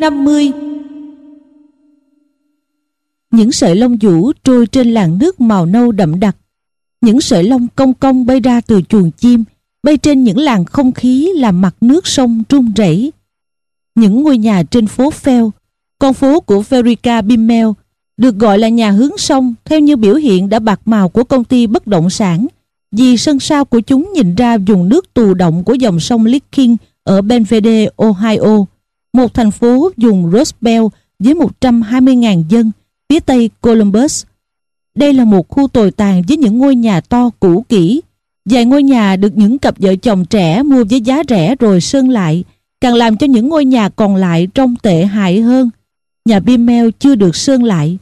Chương 50 Những sợi lông vũ trôi trên làn nước màu nâu đậm đặc. Những sợi lông cong cong bay ra từ chuồng chim, bay trên những làn không khí làm mặt nước sông rung rẩy. Những ngôi nhà trên phố Phèo, con phố của Verica Bimmel, được gọi là nhà hướng sông theo như biểu hiện đã bạc màu của công ty bất động sản, vì sân sau của chúng nhìn ra vùng nước tù động của dòng sông Licking ở Benvede, Ohio một thành phố dùng Rust Belt với 120.000 dân phía tây Columbus. Đây là một khu tồi tàn với những ngôi nhà to cũ kỹ. Vài ngôi nhà được những cặp vợ chồng trẻ mua với giá rẻ rồi sơn lại, càng làm cho những ngôi nhà còn lại trông tệ hại hơn. Nhà Bimmel chưa được sơn lại.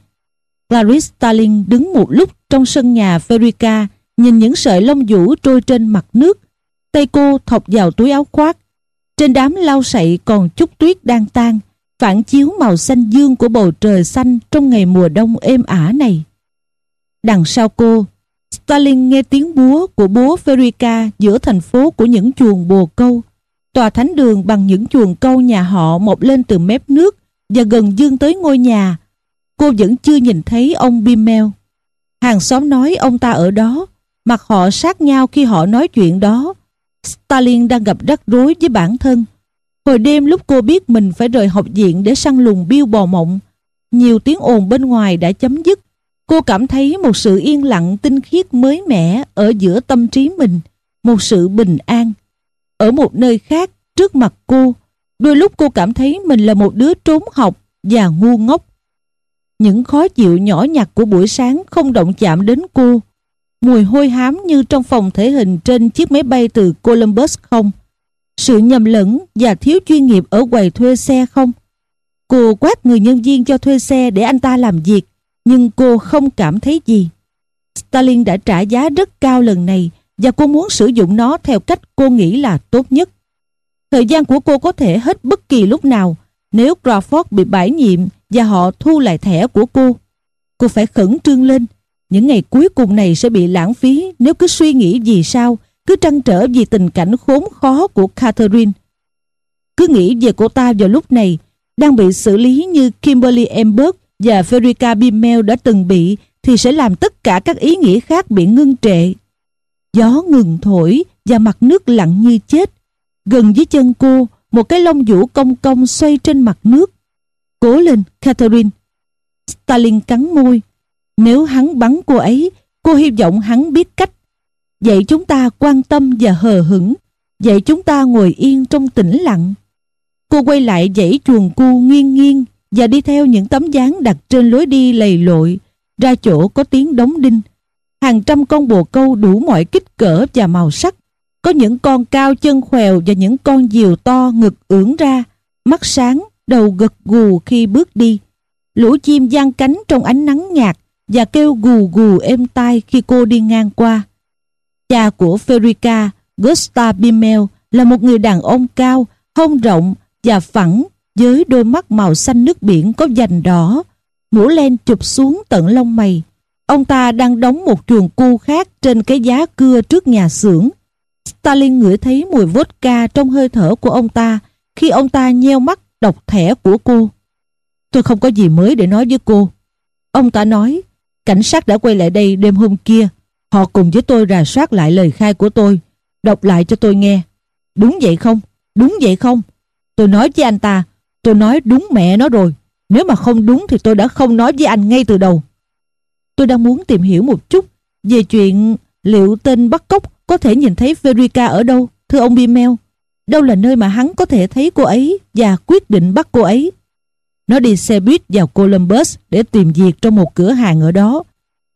Clarice Starling đứng một lúc trong sân nhà Ferica, nhìn những sợi lông vũ trôi trên mặt nước. Tay cô thọc vào túi áo khoác, trên đám lau sậy còn chút tuyết đang tan, phản chiếu màu xanh dương của bầu trời xanh trong ngày mùa đông êm ả này. Đằng sau cô, Stalin nghe tiếng búa của bố Ferica giữa thành phố của những chuồng bồ câu. Tòa thánh đường bằng những chuồng câu nhà họ mọc lên từ mép nước và gần dương tới ngôi nhà. Cô vẫn chưa nhìn thấy ông Bimmel. Hàng xóm nói ông ta ở đó, mặt họ sát nhau khi họ nói chuyện đó. Stalin đang gặp rắc rối với bản thân. Hồi đêm lúc cô biết mình phải rời học viện để săn lùng biêu bò mộng, nhiều tiếng ồn bên ngoài đã chấm dứt. Cô cảm thấy một sự yên lặng tinh khiết mới mẻ ở giữa tâm trí mình, một sự bình an. Ở một nơi khác, trước mặt cô, đôi lúc cô cảm thấy mình là một đứa trốn học và ngu ngốc. Những khó chịu nhỏ nhặt của buổi sáng không động chạm đến cô mùi hôi hám như trong phòng thể hình trên chiếc máy bay từ Columbus không? Sự nhầm lẫn và thiếu chuyên nghiệp ở quầy thuê xe không? Cô quát người nhân viên cho thuê xe để anh ta làm việc, nhưng cô không cảm thấy gì. Stalin đã trả giá rất cao lần này và cô muốn sử dụng nó theo cách cô nghĩ là tốt nhất. Thời gian của cô có thể hết bất kỳ lúc nào nếu Crawford bị bãi nhiệm và họ thu lại thẻ của cô. Cô phải khẩn trương lên những ngày cuối cùng này sẽ bị lãng phí nếu cứ suy nghĩ gì sao, cứ trăn trở vì tình cảnh khốn khó của Catherine. Cứ nghĩ về cô ta vào lúc này, đang bị xử lý như Kimberly Emberg và Ferica Bimmel đã từng bị, thì sẽ làm tất cả các ý nghĩ khác bị ngưng trệ. Gió ngừng thổi và mặt nước lặng như chết. Gần dưới chân cô, một cái lông vũ cong cong xoay trên mặt nước. Cố lên, Catherine. Stalin cắn môi, nếu hắn bắn cô ấy, cô hy vọng hắn biết cách. Vậy chúng ta quan tâm và hờ hững. Vậy chúng ta ngồi yên trong tĩnh lặng. Cô quay lại dãy chuồng cu nghiêng nghiêng và đi theo những tấm dáng đặt trên lối đi lầy lội, ra chỗ có tiếng đóng đinh. Hàng trăm con bồ câu đủ mọi kích cỡ và màu sắc. Có những con cao chân khèo và những con diều to ngực ưỡn ra, mắt sáng, đầu gật gù khi bước đi. Lũ chim giang cánh trong ánh nắng nhạt và kêu gù gù êm tai khi cô đi ngang qua. Cha của Ferica, Gustav Bimmel, là một người đàn ông cao, hông rộng và phẳng với đôi mắt màu xanh nước biển có vành đỏ, mũ len chụp xuống tận lông mày. Ông ta đang đóng một chuồng cu khác trên cái giá cưa trước nhà xưởng. Stalin ngửi thấy mùi vodka trong hơi thở của ông ta khi ông ta nheo mắt đọc thẻ của cô. Tôi không có gì mới để nói với cô. Ông ta nói, Cảnh sát đã quay lại đây đêm hôm kia. Họ cùng với tôi rà soát lại lời khai của tôi. Đọc lại cho tôi nghe. Đúng vậy không? Đúng vậy không? Tôi nói với anh ta. Tôi nói đúng mẹ nó rồi. Nếu mà không đúng thì tôi đã không nói với anh ngay từ đầu. Tôi đang muốn tìm hiểu một chút về chuyện liệu tên bắt cóc có thể nhìn thấy Verica ở đâu, thưa ông bimel đâu là nơi mà hắn có thể thấy cô ấy và quyết định bắt cô ấy. Nó đi xe buýt vào Columbus để tìm việc trong một cửa hàng ở đó.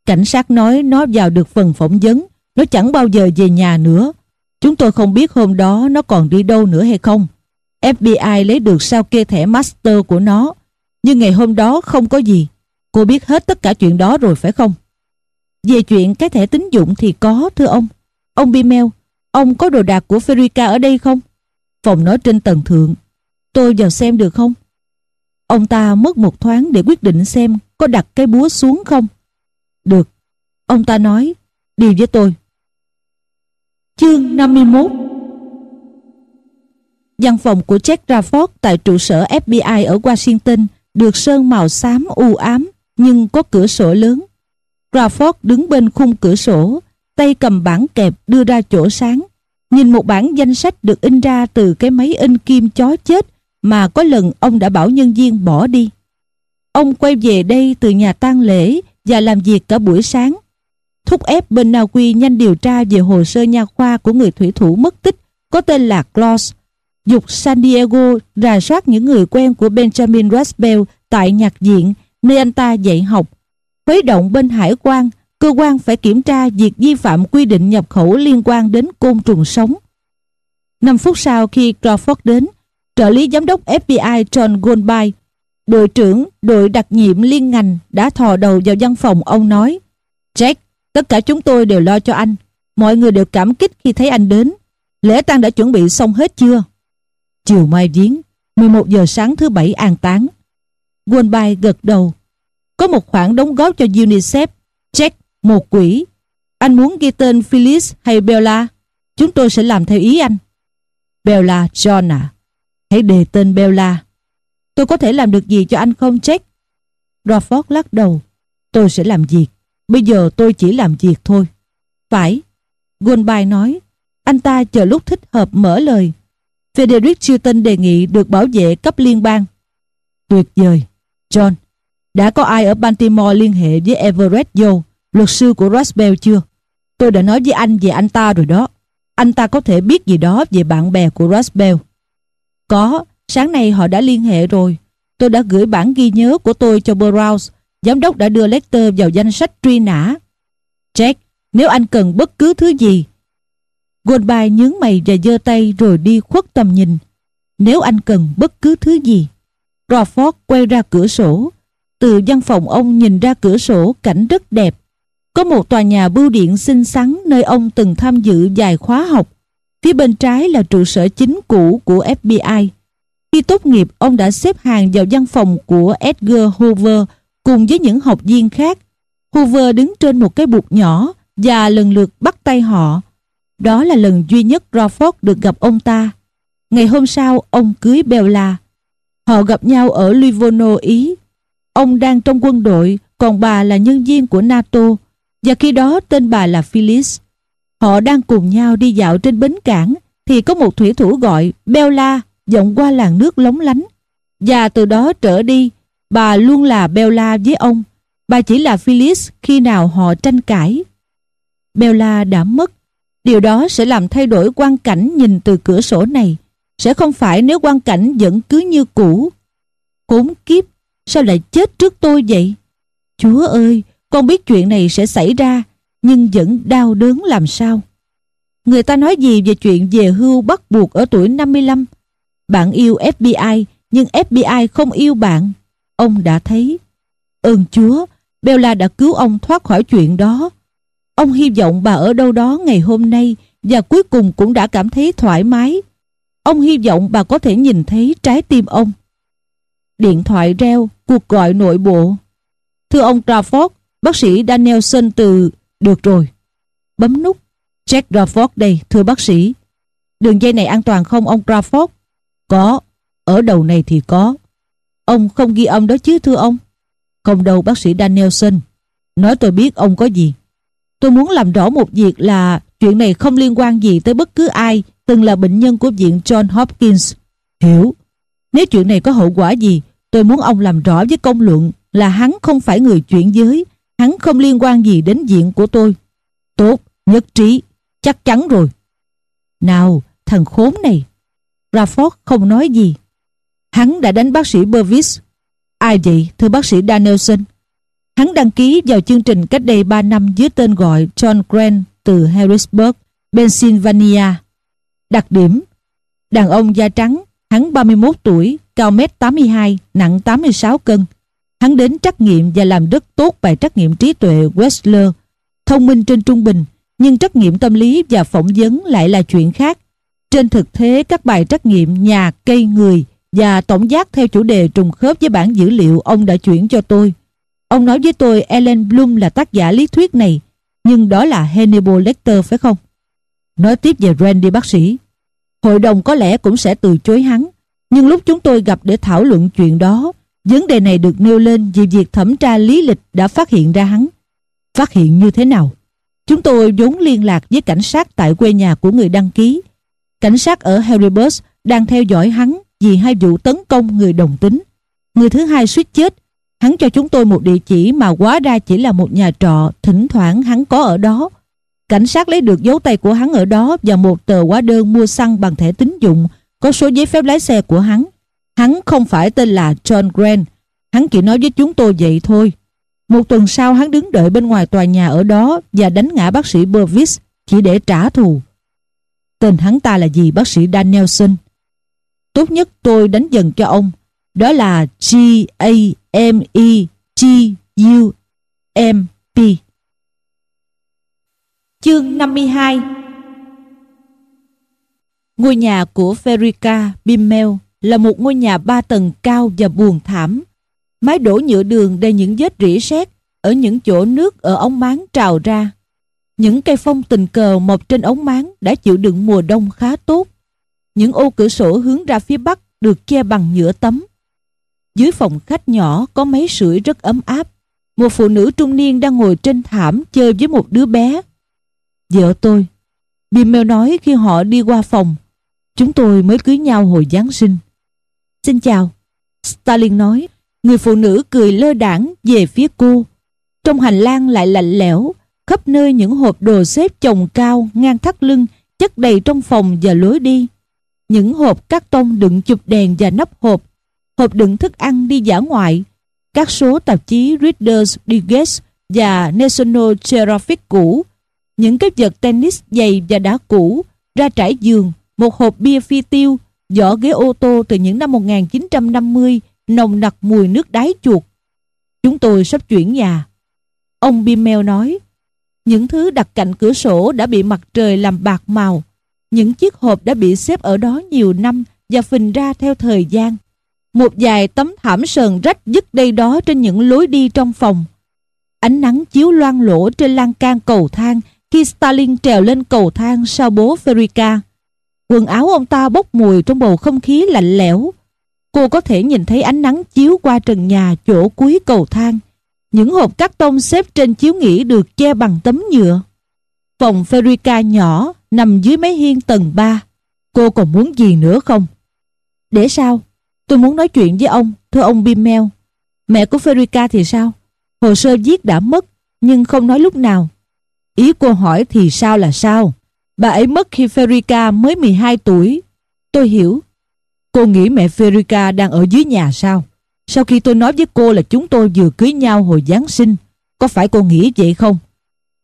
Cảnh sát nói nó vào được phần phỏng vấn, nó chẳng bao giờ về nhà nữa. Chúng tôi không biết hôm đó nó còn đi đâu nữa hay không. FBI lấy được sao kê thẻ master của nó, nhưng ngày hôm đó không có gì. Cô biết hết tất cả chuyện đó rồi phải không? Về chuyện cái thẻ tín dụng thì có, thưa ông. Ông Bimel, ông có đồ đạc của Ferica ở đây không? Phòng nó trên tầng thượng. Tôi vào xem được không? Ông ta mất một thoáng để quyết định xem có đặt cái búa xuống không. Được. Ông ta nói, đi với tôi. Chương 51 Văn phòng của Jack Rafford tại trụ sở FBI ở Washington được sơn màu xám u ám nhưng có cửa sổ lớn. Rafford đứng bên khung cửa sổ, tay cầm bản kẹp đưa ra chỗ sáng, nhìn một bản danh sách được in ra từ cái máy in kim chó chết mà có lần ông đã bảo nhân viên bỏ đi. Ông quay về đây từ nhà tang lễ và làm việc cả buổi sáng. Thúc ép bên Na Uy nhanh điều tra về hồ sơ nha khoa của người thủy thủ mất tích có tên là Claus. Dục San Diego rà soát những người quen của Benjamin Raspel tại nhạc viện nơi anh ta dạy học. Khuấy động bên hải quan, cơ quan phải kiểm tra việc vi phạm quy định nhập khẩu liên quan đến côn trùng sống. 5 phút sau khi Crawford đến, trợ lý giám đốc FBI John Goldby, đội trưởng đội đặc nhiệm liên ngành đã thò đầu vào văn phòng ông nói Jack, tất cả chúng tôi đều lo cho anh. Mọi người đều cảm kích khi thấy anh đến. Lễ tang đã chuẩn bị xong hết chưa? Chiều mai viếng, 11 giờ sáng thứ bảy an táng. Goldby gật đầu. Có một khoản đóng góp cho UNICEF. Jack, một quỹ. Anh muốn ghi tên Phyllis hay Bella? Chúng tôi sẽ làm theo ý anh. Bella John à? Hãy đề tên Bella. Tôi có thể làm được gì cho anh không Jack? Rafford lắc đầu. Tôi sẽ làm việc. Bây giờ tôi chỉ làm việc thôi. Phải. Goldby nói. Anh ta chờ lúc thích hợp mở lời. Frederick Chilton đề nghị được bảo vệ cấp liên bang. Tuyệt vời. John, đã có ai ở Baltimore liên hệ với Everett Joe, luật sư của Roswell chưa? Tôi đã nói với anh về anh ta rồi đó. Anh ta có thể biết gì đó về bạn bè của Roswell. Có, sáng nay họ đã liên hệ rồi. Tôi đã gửi bản ghi nhớ của tôi cho Burroughs. Giám đốc đã đưa Lecter vào danh sách truy nã. Jack, nếu anh cần bất cứ thứ gì. Goldby nhướng mày và giơ tay rồi đi khuất tầm nhìn. Nếu anh cần bất cứ thứ gì. Crawford quay ra cửa sổ. Từ văn phòng ông nhìn ra cửa sổ cảnh rất đẹp. Có một tòa nhà bưu điện xinh xắn nơi ông từng tham dự vài khóa học. Phía bên trái là trụ sở chính cũ của FBI. Khi tốt nghiệp, ông đã xếp hàng vào văn phòng của Edgar Hoover cùng với những học viên khác. Hoover đứng trên một cái bục nhỏ và lần lượt bắt tay họ. Đó là lần duy nhất Crawford được gặp ông ta. Ngày hôm sau, ông cưới Bella. Họ gặp nhau ở Livorno, Ý. Ông đang trong quân đội, còn bà là nhân viên của NATO, và khi đó tên bà là Phyllis. Họ đang cùng nhau đi dạo trên bến cảng, thì có một thủy thủ gọi Bella vọng qua làn nước lóng lánh. Và từ đó trở đi, bà luôn là Bella với ông. Bà chỉ là Phyllis khi nào họ tranh cãi. Bella đã mất. Điều đó sẽ làm thay đổi quan cảnh nhìn từ cửa sổ này. Sẽ không phải nếu quan cảnh vẫn cứ như cũ. Khốn kiếp, sao lại chết trước tôi vậy? Chúa ơi, con biết chuyện này sẽ xảy ra, nhưng vẫn đau đớn làm sao? Người ta nói gì về chuyện về hưu bắt buộc ở tuổi 55? Bạn yêu FBI, nhưng FBI không yêu bạn. Ông đã thấy. Ơn Chúa, Bella đã cứu ông thoát khỏi chuyện đó. Ông hy vọng bà ở đâu đó ngày hôm nay và cuối cùng cũng đã cảm thấy thoải mái. Ông hy vọng bà có thể nhìn thấy trái tim ông. Điện thoại reo, cuộc gọi nội bộ. Thưa ông Trafford, bác sĩ Danielson từ... Được rồi. Bấm nút. Jack Crawford đây, thưa bác sĩ. Đường dây này an toàn không ông Crawford Có. Ở đầu này thì có. Ông không ghi âm đó chứ thưa ông? Không đâu bác sĩ Danielson. Nói tôi biết ông có gì. Tôi muốn làm rõ một việc là chuyện này không liên quan gì tới bất cứ ai từng là bệnh nhân của viện John Hopkins. Hiểu. Nếu chuyện này có hậu quả gì, tôi muốn ông làm rõ với công luận là hắn không phải người chuyển giới, hắn không liên quan gì đến diện của tôi. Tốt, nhất trí, chắc chắn rồi. Nào, thằng khốn này, Rafford không nói gì. Hắn đã đánh bác sĩ Burvis. Ai vậy, thưa bác sĩ Danielson? Hắn đăng ký vào chương trình cách đây 3 năm dưới tên gọi John Grant từ Harrisburg, Pennsylvania. Đặc điểm Đàn ông da trắng, hắn 31 tuổi, cao mét 82, nặng 86 cân. Hắn đến trắc nghiệm và làm rất tốt bài trắc nghiệm trí tuệ Wessler, thông minh trên trung bình, nhưng trắc nghiệm tâm lý và phỏng vấn lại là chuyện khác. Trên thực thế các bài trắc nghiệm nhà, cây, người và tổng giác theo chủ đề trùng khớp với bản dữ liệu ông đã chuyển cho tôi. Ông nói với tôi Ellen Bloom là tác giả lý thuyết này, nhưng đó là Hannibal Lecter phải không? Nói tiếp về Randy bác sĩ. Hội đồng có lẽ cũng sẽ từ chối hắn, nhưng lúc chúng tôi gặp để thảo luận chuyện đó, vấn đề này được nêu lên vì việc thẩm tra lý lịch đã phát hiện ra hắn. Phát hiện như thế nào? Chúng tôi vốn liên lạc với cảnh sát tại quê nhà của người đăng ký. Cảnh sát ở Harrisburg đang theo dõi hắn vì hai vụ tấn công người đồng tính. Người thứ hai suýt chết. Hắn cho chúng tôi một địa chỉ mà quá ra chỉ là một nhà trọ, thỉnh thoảng hắn có ở đó. Cảnh sát lấy được dấu tay của hắn ở đó và một tờ hóa đơn mua xăng bằng thẻ tín dụng có số giấy phép lái xe của hắn. Hắn không phải tên là John Grant. Hắn chỉ nói với chúng tôi vậy thôi. Một tuần sau hắn đứng đợi bên ngoài tòa nhà ở đó và đánh ngã bác sĩ Burvis chỉ để trả thù. Tên hắn ta là gì bác sĩ Danielson? Tốt nhất tôi đánh dần cho ông. Đó là G-A-M-E-G-U-M-P. Chương 52 Ngôi nhà của Ferica Bimmel là một ngôi nhà ba tầng cao và buồn thảm. Mái đổ nhựa đường đầy những vết rỉ sét ở những chỗ nước ở ống máng trào ra. Những cây phong tình cờ mọc trên ống máng đã chịu đựng mùa đông khá tốt. Những ô cửa sổ hướng ra phía bắc được che bằng nhựa tấm. Dưới phòng khách nhỏ có máy sưởi rất ấm áp. Một phụ nữ trung niên đang ngồi trên thảm chơi với một đứa bé. Vợ tôi, Bimel nói khi họ đi qua phòng, chúng tôi mới cưới nhau hồi Giáng sinh. Xin chào. Stalin nói, người phụ nữ cười lơ đảng về phía cô. Trong hành lang lại lạnh lẽo, khắp nơi những hộp đồ xếp chồng cao ngang thắt lưng chất đầy trong phòng và lối đi. Những hộp cắt tông đựng chụp đèn và nắp hộp, hộp đựng thức ăn đi giả ngoại, các số tạp chí Reader's Digest và National Geographic cũ, những cái vật tennis dày và đá cũ, ra trải giường, một hộp bia phi tiêu, vỏ ghế ô tô từ những năm 1950, nồng nặc mùi nước đáy chuột. Chúng tôi sắp chuyển nhà. Ông Bimmel nói, những thứ đặt cạnh cửa sổ đã bị mặt trời làm bạc màu. Những chiếc hộp đã bị xếp ở đó nhiều năm và phình ra theo thời gian. Một vài tấm thảm sờn rách dứt đây đó trên những lối đi trong phòng. Ánh nắng chiếu loang lỗ trên lan can cầu thang khi Stalin trèo lên cầu thang sau bố Ferica. Quần áo ông ta bốc mùi trong bầu không khí lạnh lẽo. Cô có thể nhìn thấy ánh nắng chiếu qua trần nhà chỗ cuối cầu thang. Những hộp cắt tông xếp trên chiếu nghỉ được che bằng tấm nhựa. Phòng Ferica nhỏ nằm dưới mái hiên tầng 3. Cô còn muốn gì nữa không? Để sao? Tôi muốn nói chuyện với ông, thưa ông Bimmel. Mẹ của Ferica thì sao? Hồ sơ viết đã mất, nhưng không nói lúc nào. Ý cô hỏi thì sao là sao? Bà ấy mất khi Ferica mới 12 tuổi. Tôi hiểu. Cô nghĩ mẹ Ferica đang ở dưới nhà sao? Sau khi tôi nói với cô là chúng tôi vừa cưới nhau hồi Giáng sinh, có phải cô nghĩ vậy không?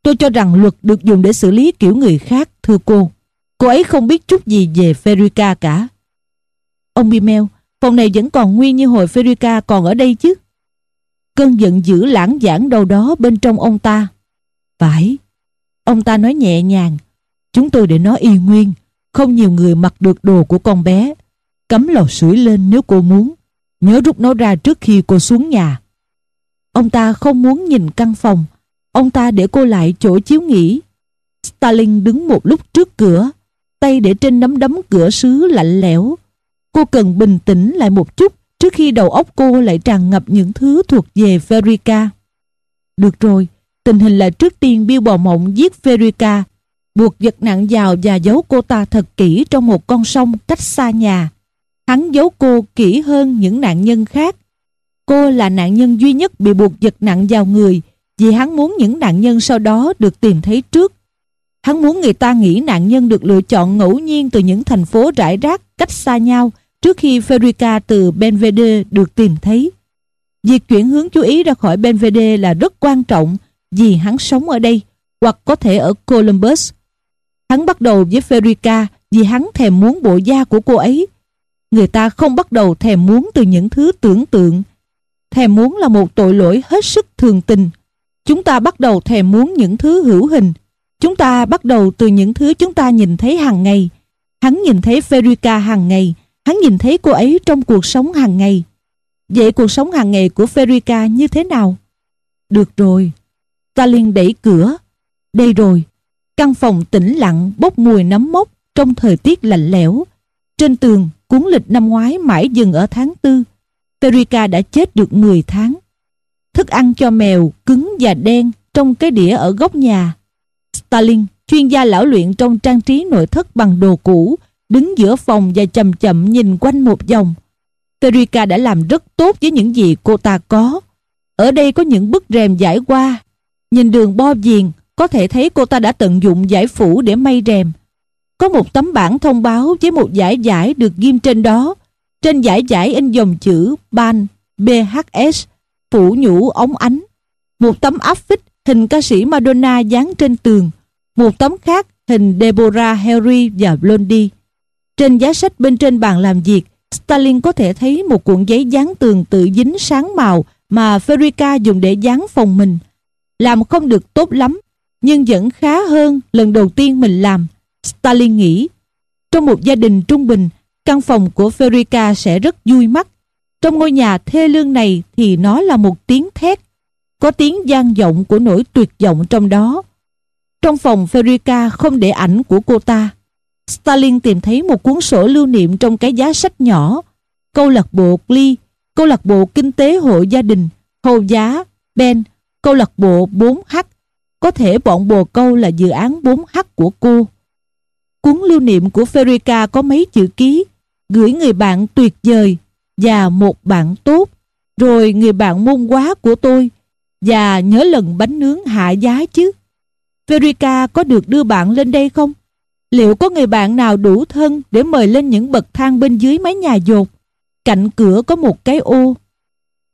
Tôi cho rằng luật được dùng để xử lý kiểu người khác, thưa cô. Cô ấy không biết chút gì về Ferica cả. Ông Bimel, phòng này vẫn còn nguyên như hồi Ferica còn ở đây chứ? Cơn giận dữ lãng giảng đâu đó bên trong ông ta. Phải. Ông ta nói nhẹ nhàng. Chúng tôi để nó y nguyên. Không nhiều người mặc được đồ của con bé. cấm lò sưởi lên nếu cô muốn. Nhớ rút nó ra trước khi cô xuống nhà. Ông ta không muốn nhìn căn phòng. Ông ta để cô lại chỗ chiếu nghỉ. Stalin đứng một lúc trước cửa. Tay để trên nắm đấm cửa sứ lạnh lẽo. Cô cần bình tĩnh lại một chút trước khi đầu óc cô lại tràn ngập những thứ thuộc về Verica Được rồi, tình hình là trước tiên Bill Bò Mộng giết Verica buộc vật nặng vào và giấu cô ta thật kỹ trong một con sông cách xa nhà. Hắn giấu cô kỹ hơn những nạn nhân khác. Cô là nạn nhân duy nhất bị buộc vật nặng vào người, vì hắn muốn những nạn nhân sau đó được tìm thấy trước. Hắn muốn người ta nghĩ nạn nhân được lựa chọn ngẫu nhiên từ những thành phố rải rác cách xa nhau trước khi Federica từ Benvede được tìm thấy. Việc chuyển hướng chú ý ra khỏi Benvede là rất quan trọng vì hắn sống ở đây, hoặc có thể ở Columbus. Hắn bắt đầu với Ferica vì hắn thèm muốn bộ da của cô ấy. Người ta không bắt đầu thèm muốn từ những thứ tưởng tượng. Thèm muốn là một tội lỗi hết sức thường tình. Chúng ta bắt đầu thèm muốn những thứ hữu hình. Chúng ta bắt đầu từ những thứ chúng ta nhìn thấy hàng ngày. Hắn nhìn thấy Ferica hàng ngày. Hắn nhìn thấy cô ấy trong cuộc sống hàng ngày. Vậy cuộc sống hàng ngày của Ferica như thế nào? Được rồi. Stalin đẩy cửa. Đây rồi. Căn phòng tĩnh lặng bốc mùi nấm mốc trong thời tiết lạnh lẽo. Trên tường, cuốn lịch năm ngoái mãi dừng ở tháng tư. Perica đã chết được 10 tháng. Thức ăn cho mèo cứng và đen trong cái đĩa ở góc nhà. Stalin, chuyên gia lão luyện trong trang trí nội thất bằng đồ cũ, đứng giữa phòng và chậm chậm nhìn quanh một vòng. Perica đã làm rất tốt với những gì cô ta có. Ở đây có những bức rèm giải qua. Nhìn đường bo viền, có thể thấy cô ta đã tận dụng giải phủ để may rèm. Có một tấm bảng thông báo với một giải giải được ghim trên đó. Trên giải giải in dòng chữ BAN, BHS, phủ nhũ ống ánh. Một tấm áp phích hình ca sĩ Madonna dán trên tường. Một tấm khác hình Deborah Harry và Blondie. Trên giá sách bên trên bàn làm việc, Stalin có thể thấy một cuộn giấy dán tường tự dính sáng màu mà Ferica dùng để dán phòng mình. Làm không được tốt lắm, nhưng vẫn khá hơn lần đầu tiên mình làm. Stalin nghĩ, trong một gia đình trung bình, căn phòng của Ferica sẽ rất vui mắt. Trong ngôi nhà thê lương này thì nó là một tiếng thét. Có tiếng gian vọng của nỗi tuyệt vọng trong đó. Trong phòng Ferica không để ảnh của cô ta. Stalin tìm thấy một cuốn sổ lưu niệm trong cái giá sách nhỏ. Câu lạc bộ Glee, câu lạc bộ kinh tế hộ gia đình, hầu giá, Ben, câu lạc bộ 4H. Có thể bọn bồ câu là dự án 4H của cô. Cuốn lưu niệm của Ferica có mấy chữ ký, gửi người bạn tuyệt vời và một bạn tốt, rồi người bạn môn quá của tôi và nhớ lần bánh nướng hạ giá chứ. Ferica có được đưa bạn lên đây không? Liệu có người bạn nào đủ thân để mời lên những bậc thang bên dưới mái nhà dột? Cạnh cửa có một cái ô.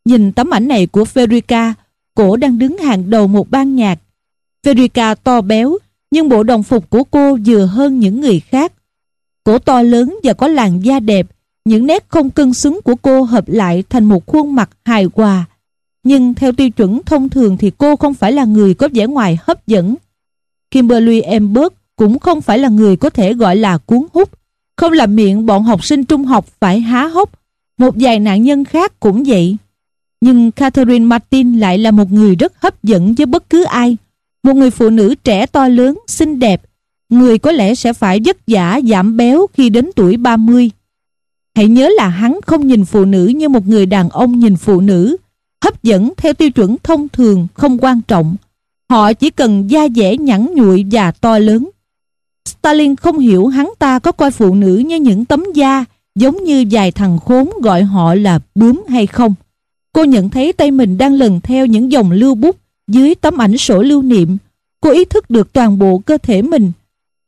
Nhìn tấm ảnh này của Ferica, cổ đang đứng hàng đầu một ban nhạc. Verica to béo, nhưng bộ đồng phục của cô vừa hơn những người khác. Cổ to lớn và có làn da đẹp, những nét không cân xứng của cô hợp lại thành một khuôn mặt hài hòa. Nhưng theo tiêu chuẩn thông thường thì cô không phải là người có vẻ ngoài hấp dẫn. Kimberly Emberg cũng không phải là người có thể gọi là cuốn hút. Không làm miệng bọn học sinh trung học phải há hốc. Một vài nạn nhân khác cũng vậy. Nhưng Catherine Martin lại là một người rất hấp dẫn với bất cứ ai. Một người phụ nữ trẻ to lớn, xinh đẹp. Người có lẽ sẽ phải vất vả giảm béo khi đến tuổi 30. Hãy nhớ là hắn không nhìn phụ nữ như một người đàn ông nhìn phụ nữ. Hấp dẫn theo tiêu chuẩn thông thường không quan trọng. Họ chỉ cần da dẻ nhẵn nhụi và to lớn. Stalin không hiểu hắn ta có coi phụ nữ như những tấm da giống như vài thằng khốn gọi họ là bướm hay không. Cô nhận thấy tay mình đang lần theo những dòng lưu bút dưới tấm ảnh sổ lưu niệm. Cô ý thức được toàn bộ cơ thể mình.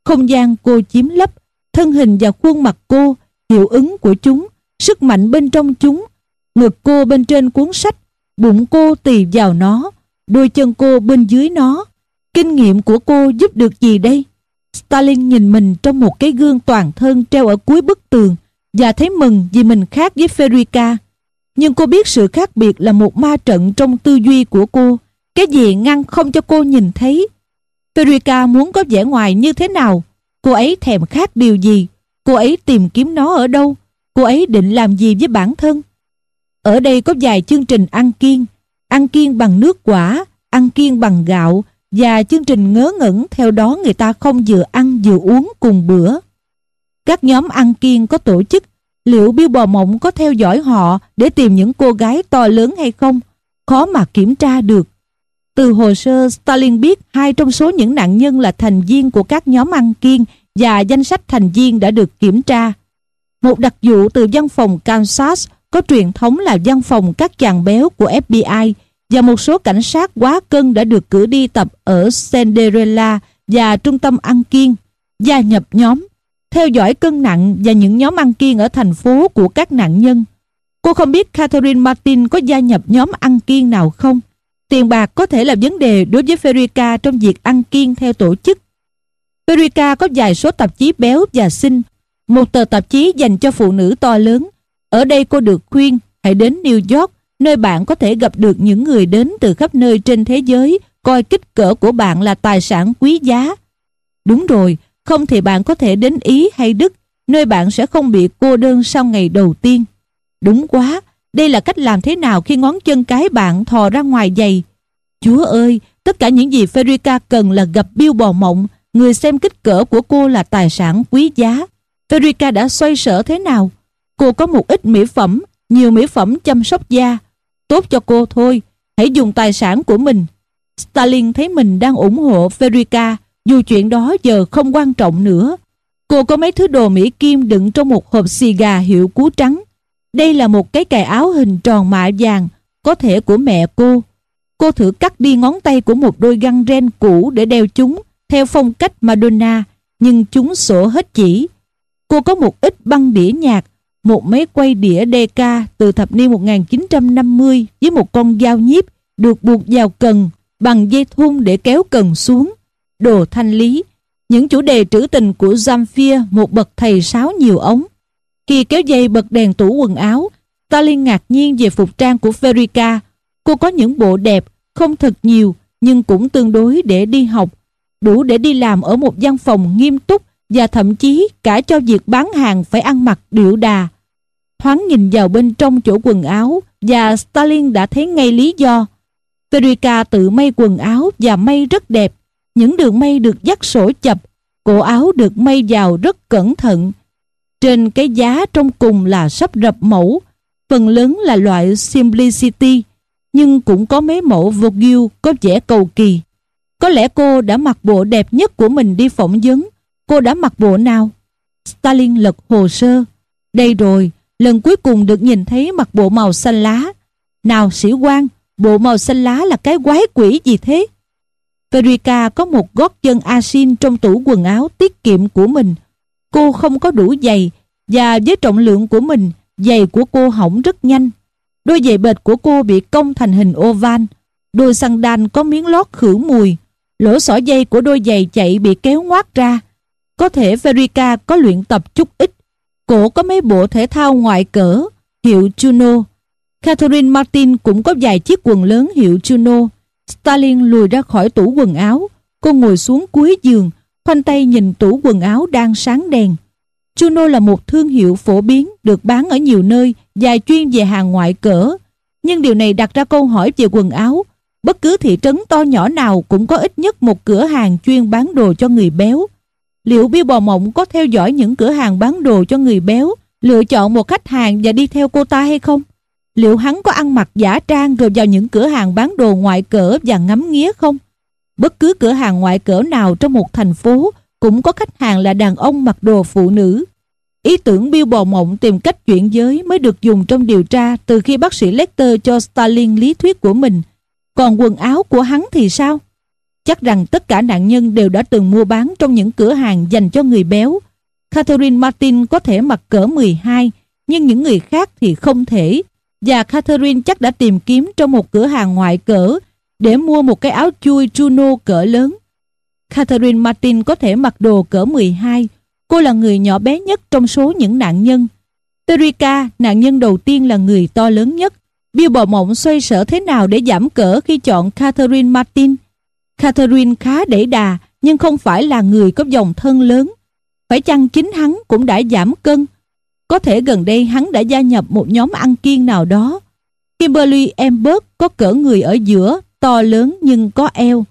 Không gian cô chiếm lấp, thân hình và khuôn mặt cô, hiệu ứng của chúng, sức mạnh bên trong chúng. Ngực cô bên trên cuốn sách, bụng cô tì vào nó, đôi chân cô bên dưới nó. Kinh nghiệm của cô giúp được gì đây? Stalin nhìn mình trong một cái gương toàn thân treo ở cuối bức tường và thấy mừng vì mình khác với Ferica. Nhưng cô biết sự khác biệt là một ma trận trong tư duy của cô. Cái gì ngăn không cho cô nhìn thấy? Ferica muốn có vẻ ngoài như thế nào? Cô ấy thèm khát điều gì? Cô ấy tìm kiếm nó ở đâu? Cô ấy định làm gì với bản thân? Ở đây có vài chương trình ăn kiêng. Ăn kiêng bằng nước quả, ăn kiêng bằng gạo, và chương trình ngớ ngẩn theo đó người ta không vừa ăn vừa uống cùng bữa. Các nhóm ăn kiêng có tổ chức, liệu Biêu Bò Mộng có theo dõi họ để tìm những cô gái to lớn hay không? Khó mà kiểm tra được. Từ hồ sơ, Stalin biết hai trong số những nạn nhân là thành viên của các nhóm ăn kiêng và danh sách thành viên đã được kiểm tra. Một đặc vụ từ văn phòng Kansas có truyền thống là văn phòng các chàng béo của FBI và một số cảnh sát quá cân đã được cử đi tập ở Cinderella và trung tâm ăn kiêng, gia nhập nhóm, theo dõi cân nặng và những nhóm ăn kiêng ở thành phố của các nạn nhân. Cô không biết Catherine Martin có gia nhập nhóm ăn kiêng nào không. Tiền bạc có thể là vấn đề đối với Ferica trong việc ăn kiêng theo tổ chức. Ferica có vài số tạp chí béo và xinh, một tờ tạp chí dành cho phụ nữ to lớn. Ở đây cô được khuyên hãy đến New York, nơi bạn có thể gặp được những người đến từ khắp nơi trên thế giới, coi kích cỡ của bạn là tài sản quý giá. Đúng rồi, không thì bạn có thể đến Ý hay Đức, nơi bạn sẽ không bị cô đơn sau ngày đầu tiên. Đúng quá, đây là cách làm thế nào khi ngón chân cái bạn thò ra ngoài giày. Chúa ơi, tất cả những gì Ferica cần là gặp Bill bò mộng, người xem kích cỡ của cô là tài sản quý giá. Ferica đã xoay sở thế nào? Cô có một ít mỹ phẩm, nhiều mỹ phẩm chăm sóc da. Tốt cho cô thôi, hãy dùng tài sản của mình. Stalin thấy mình đang ủng hộ Ferica, dù chuyện đó giờ không quan trọng nữa. Cô có mấy thứ đồ Mỹ Kim đựng trong một hộp xì gà hiệu cú trắng. Đây là một cái cài áo hình tròn mạ vàng, có thể của mẹ cô. Cô thử cắt đi ngón tay của một đôi găng ren cũ để đeo chúng, theo phong cách Madonna, nhưng chúng sổ hết chỉ. Cô có một ít băng đĩa nhạc, một máy quay đĩa DK từ thập niên 1950 với một con dao nhíp được buộc vào cần bằng dây thun để kéo cần xuống. Đồ thanh lý, những chủ đề trữ tình của Zamfir, một bậc thầy sáo nhiều ống. Khi kéo dây bật đèn tủ quần áo, Stalin ngạc nhiên về phục trang của Ferica. Cô có những bộ đẹp, không thật nhiều, nhưng cũng tương đối để đi học. Đủ để đi làm ở một văn phòng nghiêm túc và thậm chí cả cho việc bán hàng phải ăn mặc điệu đà. Thoáng nhìn vào bên trong chỗ quần áo và Stalin đã thấy ngay lý do. Ferica tự may quần áo và may rất đẹp. Những đường may được dắt sổ chập, cổ áo được may vào rất cẩn thận. Trên cái giá trong cùng là sắp rập mẫu, phần lớn là loại Simplicity, nhưng cũng có mấy mẫu Vogue có vẻ cầu kỳ. Có lẽ cô đã mặc bộ đẹp nhất của mình đi phỏng vấn. Cô đã mặc bộ nào? Stalin lật hồ sơ. Đây rồi, lần cuối cùng được nhìn thấy mặc bộ màu xanh lá. Nào sĩ quan, bộ màu xanh lá là cái quái quỷ gì thế? Verica có một gót chân asin trong tủ quần áo tiết kiệm của mình. Cô không có đủ giày và với trọng lượng của mình, giày của cô hỏng rất nhanh. Đôi giày bệt của cô bị cong thành hình oval. Đôi sandal có miếng lót khử mùi. Lỗ xỏ dây của đôi giày chạy bị kéo ngoác ra. Có thể verica có luyện tập chút ít. Cổ có mấy bộ thể thao ngoại cỡ, hiệu Juno. Catherine Martin cũng có vài chiếc quần lớn hiệu Juno. Stalin lùi ra khỏi tủ quần áo. Cô ngồi xuống cuối giường, khoanh tay nhìn tủ quần áo đang sáng đèn. Juno là một thương hiệu phổ biến được bán ở nhiều nơi và chuyên về hàng ngoại cỡ. Nhưng điều này đặt ra câu hỏi về quần áo. Bất cứ thị trấn to nhỏ nào cũng có ít nhất một cửa hàng chuyên bán đồ cho người béo. Liệu bia Bò Mộng có theo dõi những cửa hàng bán đồ cho người béo, lựa chọn một khách hàng và đi theo cô ta hay không? Liệu hắn có ăn mặc giả trang rồi vào những cửa hàng bán đồ ngoại cỡ và ngắm nghía không? Bất cứ cửa hàng ngoại cỡ nào trong một thành phố cũng có khách hàng là đàn ông mặc đồ phụ nữ. Ý tưởng Bill Bò Mộng tìm cách chuyển giới mới được dùng trong điều tra từ khi bác sĩ Lecter cho Stalin lý thuyết của mình. Còn quần áo của hắn thì sao? Chắc rằng tất cả nạn nhân đều đã từng mua bán trong những cửa hàng dành cho người béo. Catherine Martin có thể mặc cỡ 12, nhưng những người khác thì không thể. Và Catherine chắc đã tìm kiếm trong một cửa hàng ngoại cỡ để mua một cái áo chui Juno cỡ lớn. Catherine Martin có thể mặc đồ cỡ 12. Cô là người nhỏ bé nhất trong số những nạn nhân. Terica, nạn nhân đầu tiên là người to lớn nhất. Bill bò mộng xoay sở thế nào để giảm cỡ khi chọn Catherine Martin. Catherine khá đẩy đà nhưng không phải là người có dòng thân lớn. Phải chăng chính hắn cũng đã giảm cân? Có thể gần đây hắn đã gia nhập một nhóm ăn kiêng nào đó. Kimberly Emberg có cỡ người ở giữa, to lớn nhưng có eo.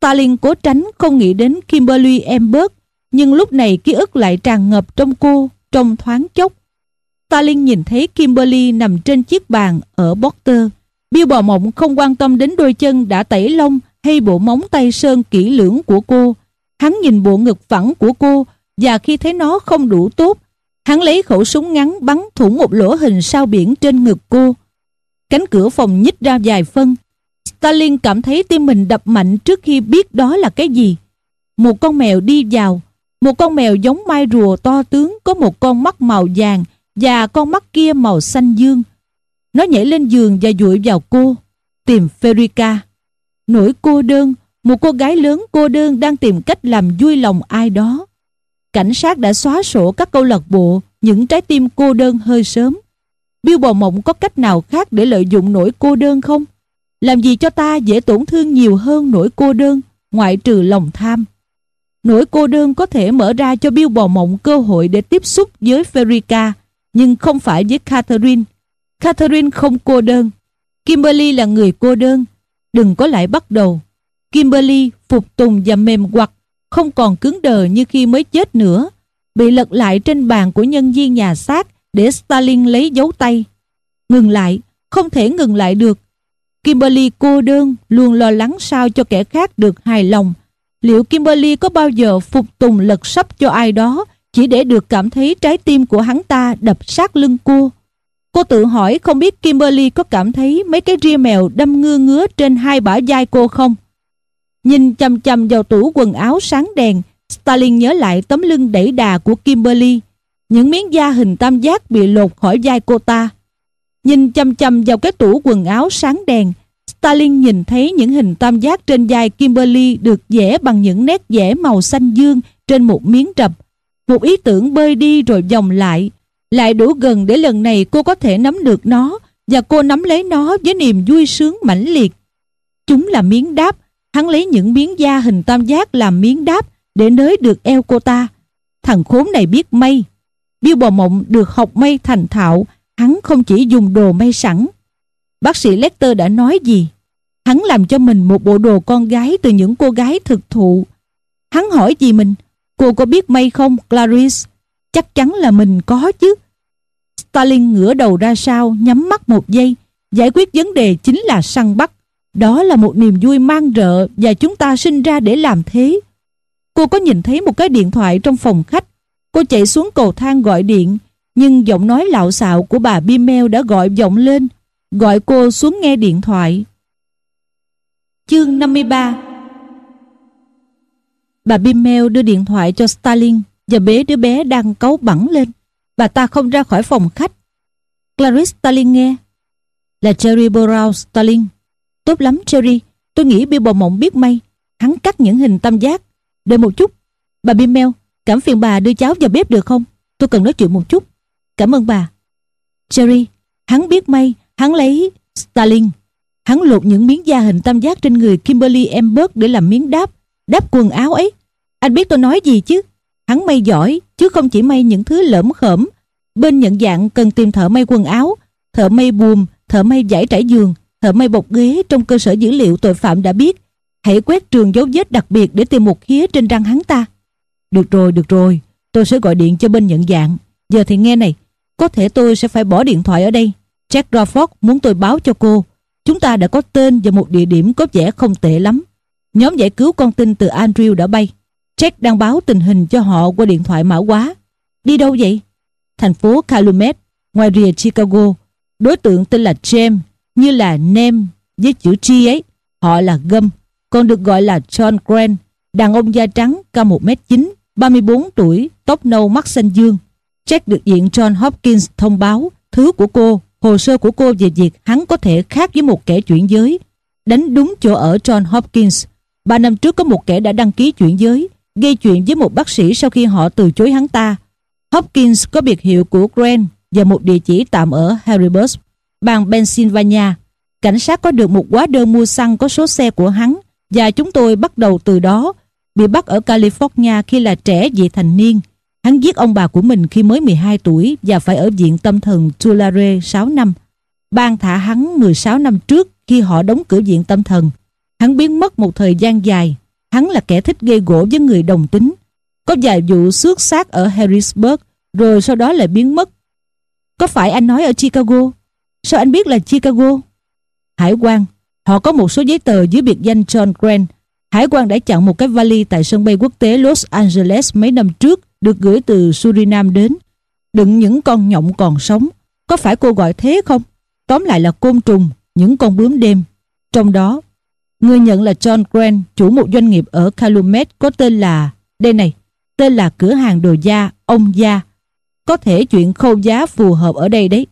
Stalin cố tránh không nghĩ đến Kimberly Emberg, nhưng lúc này ký ức lại tràn ngập trong cô, trong thoáng chốc. Stalin nhìn thấy Kimberly nằm trên chiếc bàn ở Porter. Bill bò mộng không quan tâm đến đôi chân đã tẩy lông hay bộ móng tay sơn kỹ lưỡng của cô. Hắn nhìn bộ ngực phẳng của cô và khi thấy nó không đủ tốt, hắn lấy khẩu súng ngắn bắn thủng một lỗ hình sao biển trên ngực cô. Cánh cửa phòng nhích ra vài phân. Stalin cảm thấy tim mình đập mạnh trước khi biết đó là cái gì. một con mèo đi vào. Một con mèo giống mai rùa to tướng có một con mắt màu vàng và con mắt kia màu xanh dương. Nó nhảy lên giường và dụi vào cô, tìm Ferica. Nỗi cô đơn, một cô gái lớn cô đơn đang tìm cách làm vui lòng ai đó. Cảnh sát đã xóa sổ các câu lạc bộ, những trái tim cô đơn hơi sớm. Bill bò mộng có cách nào khác để lợi dụng nỗi cô đơn không? Làm gì cho ta dễ tổn thương nhiều hơn nỗi cô đơn, ngoại trừ lòng tham. Nỗi cô đơn có thể mở ra cho Bill bò mộng cơ hội để tiếp xúc với Ferica, nhưng không phải với Catherine. Catherine không cô đơn. Kimberly là người cô đơn. Đừng có lại bắt đầu. Kimberly phục tùng và mềm quặt, không còn cứng đờ như khi mới chết nữa. Bị lật lại trên bàn của nhân viên nhà xác để Stalin lấy dấu tay. Ngừng lại, không thể ngừng lại được. Kimberly cô đơn, luôn lo lắng sao cho kẻ khác được hài lòng. Liệu Kimberly có bao giờ phục tùng lật sắp cho ai đó chỉ để được cảm thấy trái tim của hắn ta đập sát lưng cô? Cô tự hỏi không biết Kimberly có cảm thấy mấy cái ria mèo đâm ngưa ngứa trên hai bả vai cô không? Nhìn chầm chầm vào tủ quần áo sáng đèn, Stalin nhớ lại tấm lưng đẩy đà của Kimberly. Những miếng da hình tam giác bị lột khỏi vai cô ta. Nhìn chăm chăm vào cái tủ quần áo sáng đèn, Stalin nhìn thấy những hình tam giác trên vai Kimberly được vẽ bằng những nét vẽ màu xanh dương trên một miếng trập. Một ý tưởng bơi đi rồi vòng lại, lại đủ gần để lần này cô có thể nắm được nó và cô nắm lấy nó với niềm vui sướng mãnh liệt. Chúng là miếng đáp, hắn lấy những miếng da hình tam giác làm miếng đáp để nới được eo cô ta. Thằng khốn này biết may. Bill bò mộng được học may thành thạo, hắn không chỉ dùng đồ may sẵn. Bác sĩ Lecter đã nói gì? Hắn làm cho mình một bộ đồ con gái từ những cô gái thực thụ. Hắn hỏi gì mình? Cô có biết may không, Clarice? Chắc chắn là mình có chứ. Stalin ngửa đầu ra sau, nhắm mắt một giây. Giải quyết vấn đề chính là săn bắt. Đó là một niềm vui mang rợ và chúng ta sinh ra để làm thế. Cô có nhìn thấy một cái điện thoại trong phòng khách. Cô chạy xuống cầu thang gọi điện, nhưng giọng nói lạo xạo của bà Bimmel đã gọi vọng lên, gọi cô xuống nghe điện thoại. Chương 53 Bà Bimmel đưa điện thoại cho Stalin và bế đứa bé đang cấu bẳng lên. Bà ta không ra khỏi phòng khách. Clarice Stalin nghe. Là Jerry Burrow Stalin. Tốt lắm Jerry, tôi nghĩ Bill Bò Mộng biết may. Hắn cắt những hình tam giác. Đợi một chút. Bà Bimmel, cảm phiền bà đưa cháu vào bếp được không? Tôi cần nói chuyện một chút. Cảm ơn bà. Jerry, hắn biết may, hắn lấy Stalin. Hắn lột những miếng da hình tam giác trên người Kimberly Emberg để làm miếng đáp, đáp quần áo ấy. Anh biết tôi nói gì chứ? Hắn may giỏi, chứ không chỉ may những thứ lởm khởm. Bên nhận dạng cần tìm thợ may quần áo, thợ may buồm, thợ may giải trải giường, thợ may bọc ghế trong cơ sở dữ liệu tội phạm đã biết. Hãy quét trường dấu vết đặc biệt để tìm một khía trên răng hắn ta. Được rồi, được rồi. Tôi sẽ gọi điện cho bên nhận dạng. Giờ thì nghe này, có thể tôi sẽ phải bỏ điện thoại ở đây. Jack Crawford muốn tôi báo cho cô. Chúng ta đã có tên và một địa điểm có vẻ không tệ lắm. Nhóm giải cứu con tin từ Andrew đã bay. Jack đang báo tình hình cho họ qua điện thoại mã hóa. Đi đâu vậy? Thành phố Calumet, ngoài rìa Chicago. Đối tượng tên là James, như là Nem với chữ G ấy. Họ là Gum còn được gọi là John Grant, đàn ông da trắng, cao 1m9, 34 tuổi, tóc nâu mắt xanh dương. Jack được diện John Hopkins thông báo thứ của cô, hồ sơ của cô về việc hắn có thể khác với một kẻ chuyển giới. Đánh đúng chỗ ở John Hopkins. Ba năm trước có một kẻ đã đăng ký chuyển giới, gây chuyện với một bác sĩ sau khi họ từ chối hắn ta. Hopkins có biệt hiệu của Grant và một địa chỉ tạm ở Harrisburg, bang Pennsylvania. Cảnh sát có được một hóa đơn mua xăng có số xe của hắn và chúng tôi bắt đầu từ đó bị bắt ở California khi là trẻ vị thành niên. Hắn giết ông bà của mình khi mới 12 tuổi và phải ở viện tâm thần Tulare 6 năm. Ban thả hắn 16 năm trước khi họ đóng cửa viện tâm thần. Hắn biến mất một thời gian dài. Hắn là kẻ thích gây gỗ với người đồng tính. Có vài vụ xước xác ở Harrisburg rồi sau đó lại biến mất. Có phải anh nói ở Chicago? Sao anh biết là Chicago? Hải quan, họ có một số giấy tờ dưới biệt danh John Grant. Hải quan đã chặn một cái vali tại sân bay quốc tế Los Angeles mấy năm trước được gửi từ Suriname đến. Đựng những con nhộng còn sống. Có phải cô gọi thế không? Tóm lại là côn trùng, những con bướm đêm. Trong đó, Người nhận là John Grant, chủ một doanh nghiệp ở Calumet có tên là... Đây này, tên là cửa hàng đồ da, ông da. Có thể chuyện khâu giá phù hợp ở đây đấy.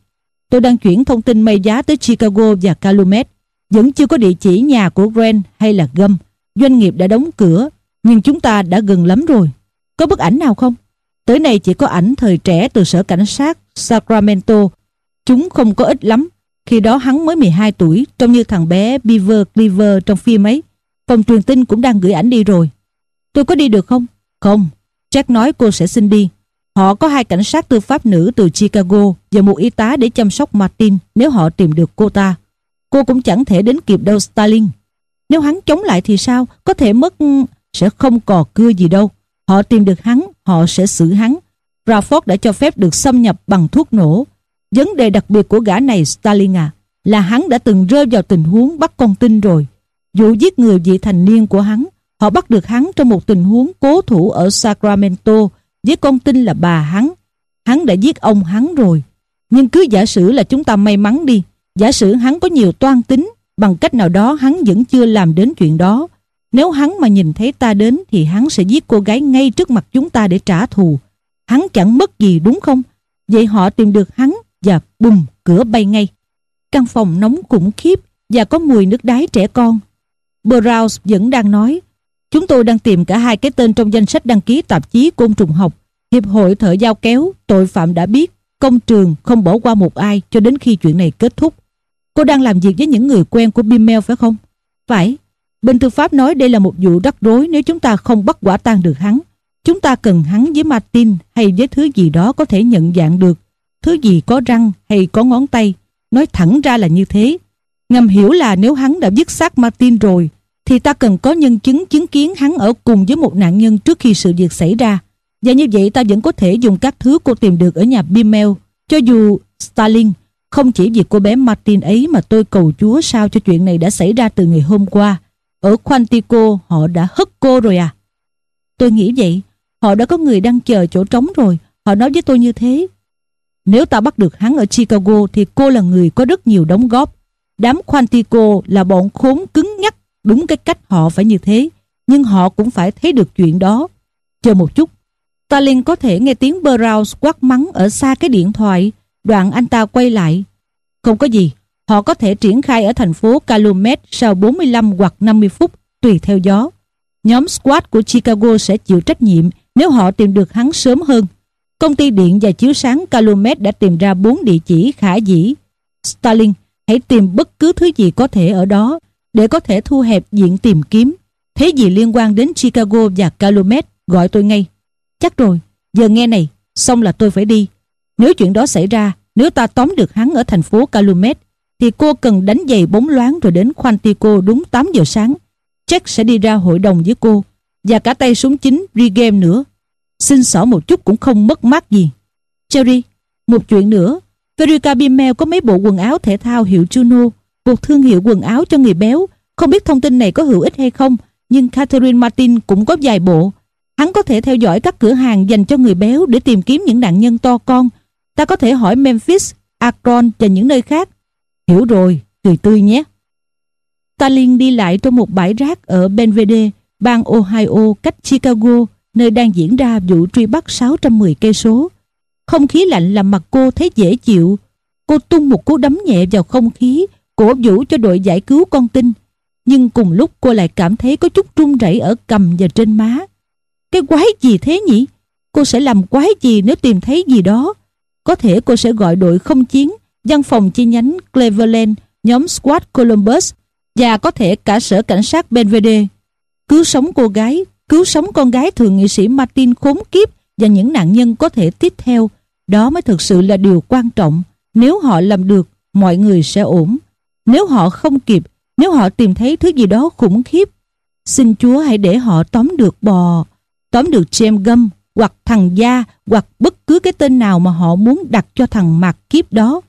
Tôi đang chuyển thông tin may giá tới Chicago và Calumet. Vẫn chưa có địa chỉ nhà của Grant hay là Gum. Doanh nghiệp đã đóng cửa, nhưng chúng ta đã gần lắm rồi. Có bức ảnh nào không? Tới nay chỉ có ảnh thời trẻ từ sở cảnh sát Sacramento. Chúng không có ít lắm. Khi đó hắn mới 12 tuổi, trông như thằng bé Beaver Cleaver trong phim ấy. Phòng truyền tin cũng đang gửi ảnh đi rồi. Tôi có đi được không? Không. Jack nói cô sẽ xin đi. Họ có hai cảnh sát tư pháp nữ từ Chicago và một y tá để chăm sóc Martin nếu họ tìm được cô ta. Cô cũng chẳng thể đến kịp đâu Stalin. Nếu hắn chống lại thì sao? Có thể mất... Sẽ không cò cưa gì đâu. Họ tìm được hắn, họ sẽ xử hắn. Rafford đã cho phép được xâm nhập bằng thuốc nổ. Vấn đề đặc biệt của gã này Stalin à, là hắn đã từng rơi vào tình huống bắt con tin rồi. Vụ giết người vị thành niên của hắn, họ bắt được hắn trong một tình huống cố thủ ở Sacramento với con tin là bà hắn. Hắn đã giết ông hắn rồi. Nhưng cứ giả sử là chúng ta may mắn đi. Giả sử hắn có nhiều toan tính, bằng cách nào đó hắn vẫn chưa làm đến chuyện đó. Nếu hắn mà nhìn thấy ta đến thì hắn sẽ giết cô gái ngay trước mặt chúng ta để trả thù. Hắn chẳng mất gì đúng không? Vậy họ tìm được hắn và bùm, cửa bay ngay. Căn phòng nóng khủng khiếp và có mùi nước đáy trẻ con. Browse vẫn đang nói Chúng tôi đang tìm cả hai cái tên trong danh sách đăng ký tạp chí côn trùng học. Hiệp hội thợ giao kéo, tội phạm đã biết, công trường không bỏ qua một ai cho đến khi chuyện này kết thúc. Cô đang làm việc với những người quen của Bimel phải không? Phải. Bên tư pháp nói đây là một vụ rắc rối nếu chúng ta không bắt quả tang được hắn. Chúng ta cần hắn với Martin hay với thứ gì đó có thể nhận dạng được. Thứ gì có răng hay có ngón tay. Nói thẳng ra là như thế. Ngầm hiểu là nếu hắn đã giết xác Martin rồi, thì ta cần có nhân chứng chứng kiến hắn ở cùng với một nạn nhân trước khi sự việc xảy ra. Và như vậy ta vẫn có thể dùng các thứ cô tìm được ở nhà bimel Cho dù Stalin không chỉ vì cô bé Martin ấy mà tôi cầu Chúa sao cho chuyện này đã xảy ra từ ngày hôm qua. Ở Quantico, họ đã hất cô rồi à? Tôi nghĩ vậy. Họ đã có người đang chờ chỗ trống rồi. Họ nói với tôi như thế. Nếu ta bắt được hắn ở Chicago thì cô là người có rất nhiều đóng góp. Đám Quantico là bọn khốn cứng nhắc đúng cái cách họ phải như thế. Nhưng họ cũng phải thấy được chuyện đó. Chờ một chút. ta liền có thể nghe tiếng Browse quát mắng ở xa cái điện thoại. Đoạn anh ta quay lại. Không có gì. Họ có thể triển khai ở thành phố Calumet sau 45 hoặc 50 phút, tùy theo gió. Nhóm squad của Chicago sẽ chịu trách nhiệm nếu họ tìm được hắn sớm hơn. Công ty điện và chiếu sáng Calumet đã tìm ra bốn địa chỉ khả dĩ. Stalin, hãy tìm bất cứ thứ gì có thể ở đó để có thể thu hẹp diện tìm kiếm. Thế gì liên quan đến Chicago và Calumet, gọi tôi ngay. Chắc rồi, giờ nghe này, xong là tôi phải đi. Nếu chuyện đó xảy ra, nếu ta tóm được hắn ở thành phố Calumet, thì cô cần đánh giày bóng loáng rồi đến khoan ti cô đúng 8 giờ sáng. Jack sẽ đi ra hội đồng với cô và cả tay súng chính Regame nữa. Xin xỏ một chút cũng không mất mát gì. Cherry, một chuyện nữa. Verica Bimmel có mấy bộ quần áo thể thao hiệu Juno, một thương hiệu quần áo cho người béo. Không biết thông tin này có hữu ích hay không, nhưng Catherine Martin cũng có vài bộ. Hắn có thể theo dõi các cửa hàng dành cho người béo để tìm kiếm những nạn nhân to con. Ta có thể hỏi Memphis, Akron và những nơi khác Hiểu rồi, cười tươi nhé. Ta liền đi lại trong một bãi rác ở Benvede, bang Ohio cách Chicago, nơi đang diễn ra vụ truy bắt 610 cây số. Không khí lạnh làm mặt cô thấy dễ chịu. Cô tung một cú đấm nhẹ vào không khí, cổ vũ cho đội giải cứu con tin. Nhưng cùng lúc cô lại cảm thấy có chút run rẩy ở cầm và trên má. Cái quái gì thế nhỉ? Cô sẽ làm quái gì nếu tìm thấy gì đó? Có thể cô sẽ gọi đội không chiến văn phòng chi nhánh Cleveland, nhóm Squad Columbus và có thể cả sở cảnh sát Belvedere. Cứu sống cô gái, cứu sống con gái thượng nghị sĩ Martin khốn kiếp và những nạn nhân có thể tiếp theo. Đó mới thực sự là điều quan trọng. Nếu họ làm được, mọi người sẽ ổn. Nếu họ không kịp, nếu họ tìm thấy thứ gì đó khủng khiếp, xin Chúa hãy để họ tóm được bò, tóm được James Gum hoặc thằng Gia hoặc bất cứ cái tên nào mà họ muốn đặt cho thằng mạc kiếp đó.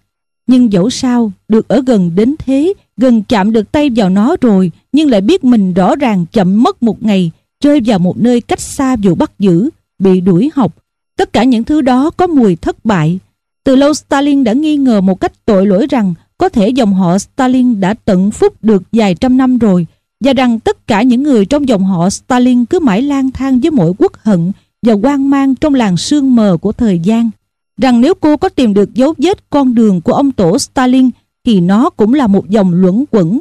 Nhưng dẫu sao, được ở gần đến thế, gần chạm được tay vào nó rồi, nhưng lại biết mình rõ ràng chậm mất một ngày, rơi vào một nơi cách xa vụ bắt giữ, bị đuổi học. Tất cả những thứ đó có mùi thất bại. Từ lâu Stalin đã nghi ngờ một cách tội lỗi rằng có thể dòng họ Stalin đã tận phúc được vài trăm năm rồi, và rằng tất cả những người trong dòng họ Stalin cứ mãi lang thang với mỗi quốc hận và quan mang trong làng sương mờ của thời gian. Rằng nếu cô có tìm được dấu vết con đường của ông tổ Stalin thì nó cũng là một dòng luẩn quẩn.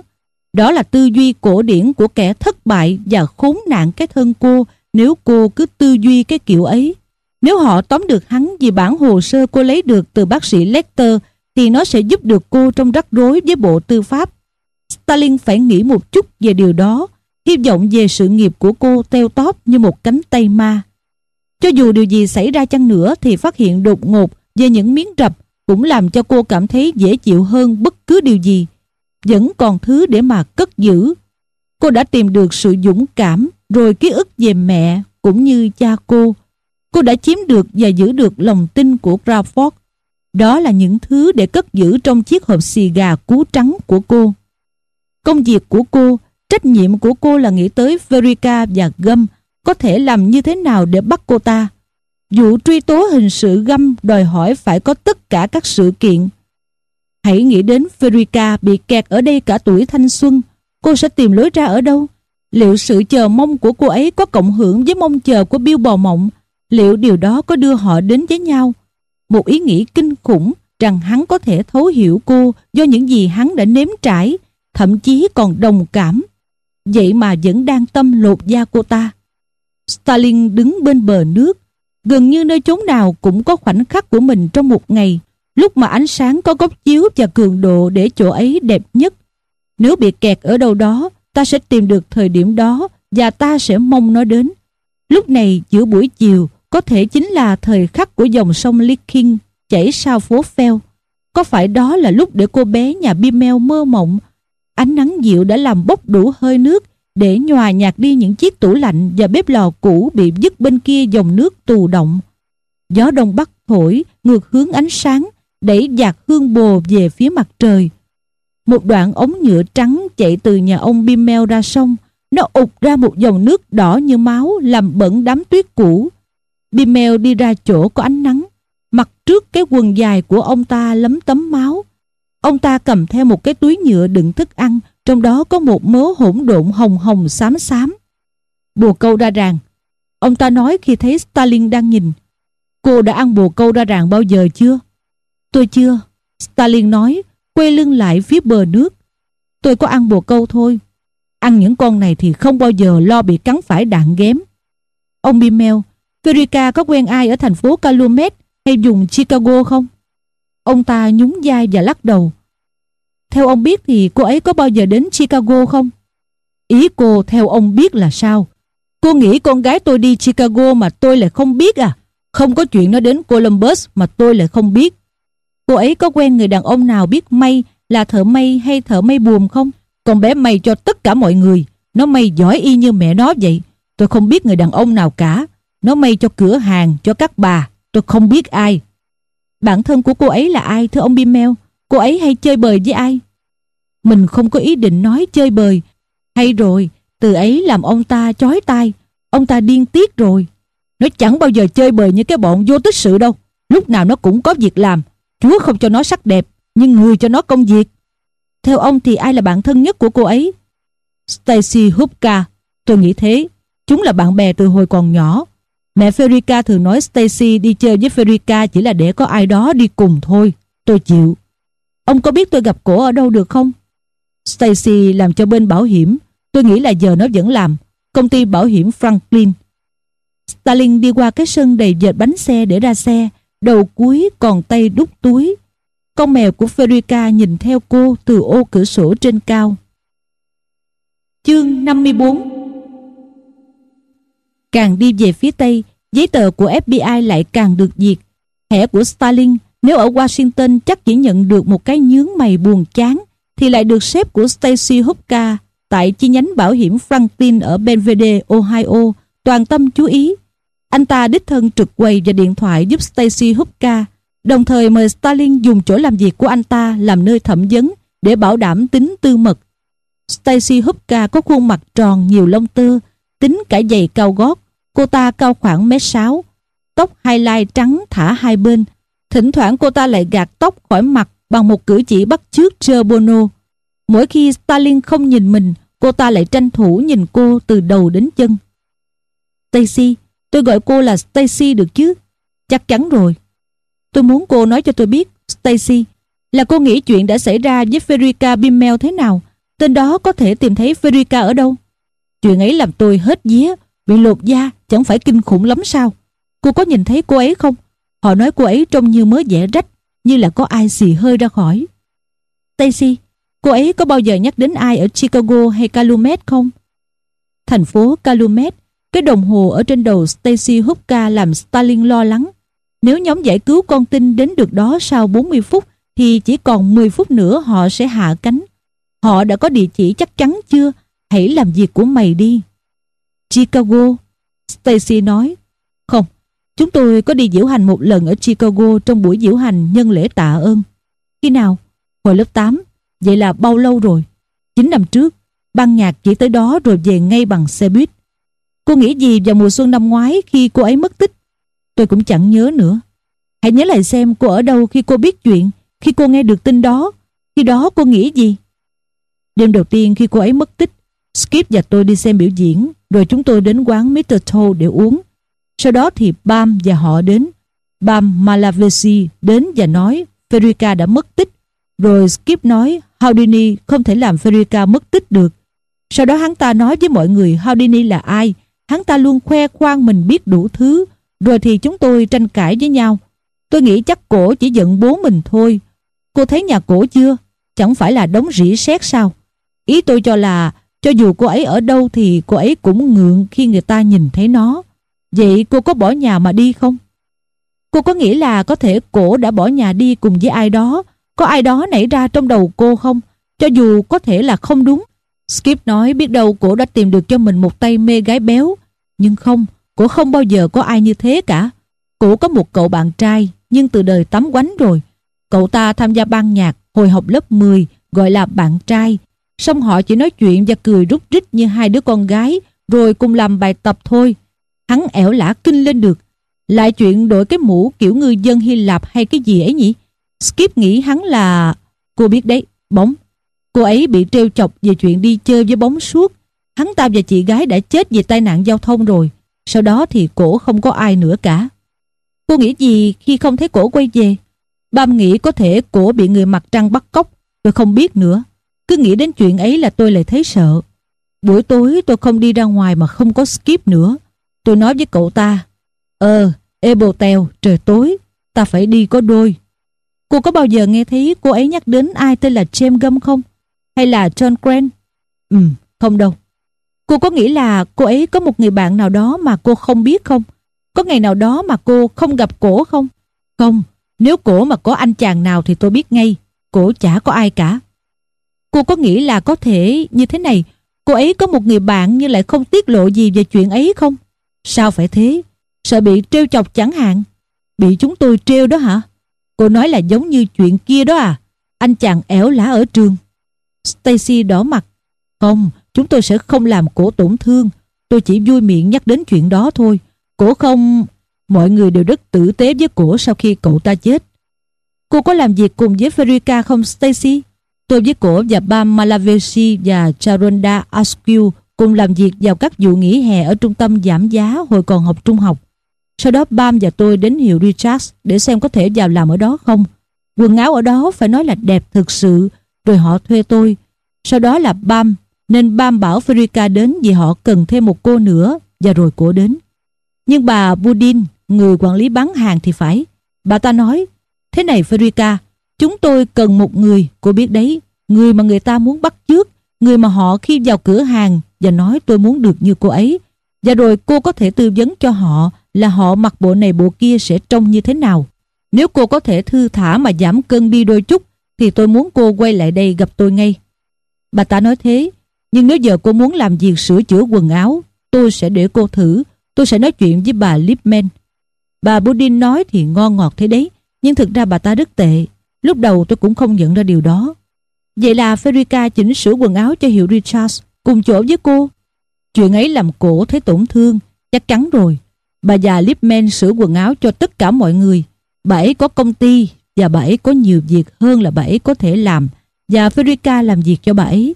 Đó là tư duy cổ điển của kẻ thất bại và khốn nạn cái thân cô nếu cô cứ tư duy cái kiểu ấy. Nếu họ tóm được hắn vì bản hồ sơ cô lấy được từ bác sĩ Lecter thì nó sẽ giúp được cô trong rắc rối với bộ tư pháp. Stalin phải nghĩ một chút về điều đó, hy vọng về sự nghiệp của cô teo tóp như một cánh tay ma. Cho dù điều gì xảy ra chăng nữa thì phát hiện đột ngột về những miếng rập cũng làm cho cô cảm thấy dễ chịu hơn bất cứ điều gì. Vẫn còn thứ để mà cất giữ. Cô đã tìm được sự dũng cảm rồi ký ức về mẹ cũng như cha cô. Cô đã chiếm được và giữ được lòng tin của Crawford. Đó là những thứ để cất giữ trong chiếc hộp xì gà cú trắng của cô. Công việc của cô, trách nhiệm của cô là nghĩ tới Verica và Gâm có thể làm như thế nào để bắt cô ta. Vụ truy tố hình sự găm đòi hỏi phải có tất cả các sự kiện. Hãy nghĩ đến Verica bị kẹt ở đây cả tuổi thanh xuân. Cô sẽ tìm lối ra ở đâu? Liệu sự chờ mong của cô ấy có cộng hưởng với mong chờ của Bill Bò Mộng? Liệu điều đó có đưa họ đến với nhau? Một ý nghĩ kinh khủng rằng hắn có thể thấu hiểu cô do những gì hắn đã nếm trải, thậm chí còn đồng cảm. Vậy mà vẫn đang tâm lột da cô ta. Stalin đứng bên bờ nước, gần như nơi chốn nào cũng có khoảnh khắc của mình trong một ngày, lúc mà ánh sáng có góc chiếu và cường độ để chỗ ấy đẹp nhất. Nếu bị kẹt ở đâu đó, ta sẽ tìm được thời điểm đó và ta sẽ mong nó đến. Lúc này giữa buổi chiều có thể chính là thời khắc của dòng sông Licking chảy sau phố Fell. Có phải đó là lúc để cô bé nhà Bimel mơ mộng? Ánh nắng dịu đã làm bốc đủ hơi nước để nhòa nhạt đi những chiếc tủ lạnh và bếp lò cũ bị dứt bên kia dòng nước tù động. Gió đông bắc thổi ngược hướng ánh sáng, đẩy dạt hương bồ về phía mặt trời. Một đoạn ống nhựa trắng chạy từ nhà ông Bimel ra sông, nó ụt ra một dòng nước đỏ như máu làm bẩn đám tuyết cũ. Bimel đi ra chỗ có ánh nắng, mặt trước cái quần dài của ông ta lấm tấm máu. Ông ta cầm theo một cái túi nhựa đựng thức ăn, trong đó có một mớ hỗn độn hồng hồng xám xám. Bồ câu ra ràng. Ông ta nói khi thấy Stalin đang nhìn. Cô đã ăn bồ câu ra ràng bao giờ chưa? Tôi chưa. Stalin nói, quay lưng lại phía bờ nước. Tôi có ăn bồ câu thôi. Ăn những con này thì không bao giờ lo bị cắn phải đạn ghém. Ông Bimel Verica có quen ai ở thành phố Calumet hay dùng Chicago không? Ông ta nhún vai và lắc đầu. Theo ông biết thì cô ấy có bao giờ đến Chicago không? Ý cô theo ông biết là sao? Cô nghĩ con gái tôi đi Chicago mà tôi lại không biết à? Không có chuyện nó đến Columbus mà tôi lại không biết. Cô ấy có quen người đàn ông nào biết may là thợ may hay thợ may buồm không? Con bé may cho tất cả mọi người. Nó may giỏi y như mẹ nó vậy. Tôi không biết người đàn ông nào cả. Nó may cho cửa hàng, cho các bà. Tôi không biết ai. Bản thân của cô ấy là ai thưa ông Bimel? Cô ấy hay chơi bời với ai? Mình không có ý định nói chơi bời. Hay rồi, từ ấy làm ông ta chói tai. Ông ta điên tiết rồi. Nó chẳng bao giờ chơi bời như cái bọn vô tích sự đâu. Lúc nào nó cũng có việc làm. Chúa không cho nó sắc đẹp, nhưng người cho nó công việc. Theo ông thì ai là bạn thân nhất của cô ấy? Stacy Hupka. Tôi nghĩ thế. Chúng là bạn bè từ hồi còn nhỏ. Mẹ Ferica thường nói Stacy đi chơi với Ferica chỉ là để có ai đó đi cùng thôi. Tôi chịu. Ông có biết tôi gặp cổ ở đâu được không? Stacy làm cho bên bảo hiểm. Tôi nghĩ là giờ nó vẫn làm. Công ty bảo hiểm Franklin. Stalin đi qua cái sân đầy dệt bánh xe để ra xe. Đầu cuối còn tay đút túi. Con mèo của Ferica nhìn theo cô từ ô cửa sổ trên cao. Chương 54 Càng đi về phía Tây, giấy tờ của FBI lại càng được diệt. Thẻ của Stalin nếu ở Washington chắc chỉ nhận được một cái nhướng mày buồn chán thì lại được sếp của Stacy Hupka tại chi nhánh bảo hiểm Franklin ở Belvedere, Ohio toàn tâm chú ý. Anh ta đích thân trực quầy và điện thoại giúp Stacy Hupka đồng thời mời Stalin dùng chỗ làm việc của anh ta làm nơi thẩm vấn để bảo đảm tính tư mật. Stacy Hupka có khuôn mặt tròn nhiều lông tơ, tính cả giày cao gót. Cô ta cao khoảng mét sáu, tóc highlight trắng thả hai bên. Thỉnh thoảng cô ta lại gạt tóc khỏi mặt bằng một cử chỉ bắt chước Joe Bono. Mỗi khi Stalin không nhìn mình, cô ta lại tranh thủ nhìn cô từ đầu đến chân. Stacy, tôi gọi cô là Stacy được chứ? Chắc chắn rồi. Tôi muốn cô nói cho tôi biết, Stacy, là cô nghĩ chuyện đã xảy ra với Ferica Bimmel thế nào? Tên đó có thể tìm thấy Ferica ở đâu? Chuyện ấy làm tôi hết vía, bị lột da, chẳng phải kinh khủng lắm sao? Cô có nhìn thấy cô ấy không? Họ nói cô ấy trông như mới vẽ rách, như là có ai xì hơi ra khỏi. Stacy, cô ấy có bao giờ nhắc đến ai ở Chicago hay Calumet không? Thành phố Calumet, cái đồng hồ ở trên đầu Stacy Hupka làm Stalin lo lắng. Nếu nhóm giải cứu con tin đến được đó sau 40 phút thì chỉ còn 10 phút nữa họ sẽ hạ cánh. Họ đã có địa chỉ chắc chắn chưa? Hãy làm việc của mày đi. Chicago, Stacy nói. Chúng tôi có đi diễu hành một lần ở Chicago trong buổi diễu hành nhân lễ tạ ơn. Khi nào? Hồi lớp 8. Vậy là bao lâu rồi? 9 năm trước, ban nhạc chỉ tới đó rồi về ngay bằng xe buýt. Cô nghĩ gì vào mùa xuân năm ngoái khi cô ấy mất tích? Tôi cũng chẳng nhớ nữa. Hãy nhớ lại xem cô ở đâu khi cô biết chuyện, khi cô nghe được tin đó. Khi đó cô nghĩ gì? Đêm đầu tiên khi cô ấy mất tích, Skip và tôi đi xem biểu diễn, rồi chúng tôi đến quán Mr. Toe để uống. Sau đó thì Bam và họ đến. Bam Malavesi đến và nói Ferica đã mất tích. Rồi Skip nói, Houdini không thể làm Ferica mất tích được. Sau đó hắn ta nói với mọi người Houdini là ai. Hắn ta luôn khoe khoang mình biết đủ thứ. Rồi thì chúng tôi tranh cãi với nhau. Tôi nghĩ chắc cổ chỉ giận bố mình thôi. Cô thấy nhà cổ chưa? Chẳng phải là đống rỉ sét sao? Ý tôi cho là, cho dù cô ấy ở đâu thì cô ấy cũng ngượng khi người ta nhìn thấy nó. Vậy cô có bỏ nhà mà đi không? Cô có nghĩ là có thể cổ đã bỏ nhà đi cùng với ai đó có ai đó nảy ra trong đầu cô không? Cho dù có thể là không đúng. Skip nói biết đâu cổ đã tìm được cho mình một tay mê gái béo. Nhưng không, cổ không bao giờ có ai như thế cả. Cổ có một cậu bạn trai, nhưng từ đời tắm quánh rồi. Cậu ta tham gia ban nhạc hồi học lớp 10, gọi là bạn trai. Xong họ chỉ nói chuyện và cười rút rít như hai đứa con gái, rồi cùng làm bài tập thôi. Hắn ẻo lả kinh lên được. Lại chuyện đổi cái mũ kiểu ngư dân Hy Lạp hay cái gì ấy nhỉ? Skip nghĩ hắn là... Cô biết đấy, bóng. Cô ấy bị trêu chọc về chuyện đi chơi với bóng suốt. Hắn ta và chị gái đã chết vì tai nạn giao thông rồi. Sau đó thì cổ không có ai nữa cả. Cô nghĩ gì khi không thấy cổ quay về? Bam nghĩ có thể cổ bị người mặt trăng bắt cóc. Tôi không biết nữa. Cứ nghĩ đến chuyện ấy là tôi lại thấy sợ. Buổi tối tôi không đi ra ngoài mà không có skip nữa. Tôi nói với cậu ta. Ờ, tèo, trời tối. Ta phải đi có đôi. Cô có bao giờ nghe thấy cô ấy nhắc đến ai tên là James Gum không? Hay là John Grant? Ừ, không đâu. Cô có nghĩ là cô ấy có một người bạn nào đó mà cô không biết không? Có ngày nào đó mà cô không gặp cổ không? Không, nếu cổ mà có anh chàng nào thì tôi biết ngay. Cổ chả có ai cả. Cô có nghĩ là có thể như thế này, cô ấy có một người bạn nhưng lại không tiết lộ gì về chuyện ấy không? Sao phải thế? Sợ bị trêu chọc chẳng hạn. Bị chúng tôi trêu đó hả? Cô nói là giống như chuyện kia đó à? Anh chàng éo lá ở trường. Stacy đỏ mặt. Không, chúng tôi sẽ không làm cổ tổn thương. Tôi chỉ vui miệng nhắc đến chuyện đó thôi. Cổ không... Mọi người đều rất tử tế với cổ sau khi cậu ta chết. Cô có làm việc cùng với Verica không Stacy? Tôi với cổ và ba Malavesi và Charonda Askew cùng làm việc vào các vụ nghỉ hè ở trung tâm giảm giá hồi còn học trung học. Sau đó Bam và tôi đến hiệu Richards để xem có thể vào làm ở đó không. Quần áo ở đó phải nói là đẹp thực sự, rồi họ thuê tôi. Sau đó là Bam, nên Bam bảo Ferica đến vì họ cần thêm một cô nữa, và rồi cô đến. Nhưng bà Budin, người quản lý bán hàng thì phải. Bà ta nói, thế này Ferica, chúng tôi cần một người, cô biết đấy, người mà người ta muốn bắt trước, người mà họ khi vào cửa hàng và nói tôi muốn được như cô ấy. Và rồi cô có thể tư vấn cho họ là họ mặc bộ này bộ kia sẽ trông như thế nào. Nếu cô có thể thư thả mà giảm cân đi đôi chút thì tôi muốn cô quay lại đây gặp tôi ngay. Bà ta nói thế, nhưng nếu giờ cô muốn làm việc sửa chữa quần áo, tôi sẽ để cô thử, tôi sẽ nói chuyện với bà Lipman. Bà Budin nói thì ngon ngọt thế đấy, nhưng thực ra bà ta rất tệ. Lúc đầu tôi cũng không nhận ra điều đó. Vậy là Ferica chỉnh sửa quần áo cho hiệu Richards cùng chỗ với cô. Chuyện ấy làm cổ thấy tổn thương, chắc chắn rồi. Bà già Lipman sửa quần áo cho tất cả mọi người. Bà ấy có công ty và bà ấy có nhiều việc hơn là bà ấy có thể làm và Federica làm việc cho bà ấy.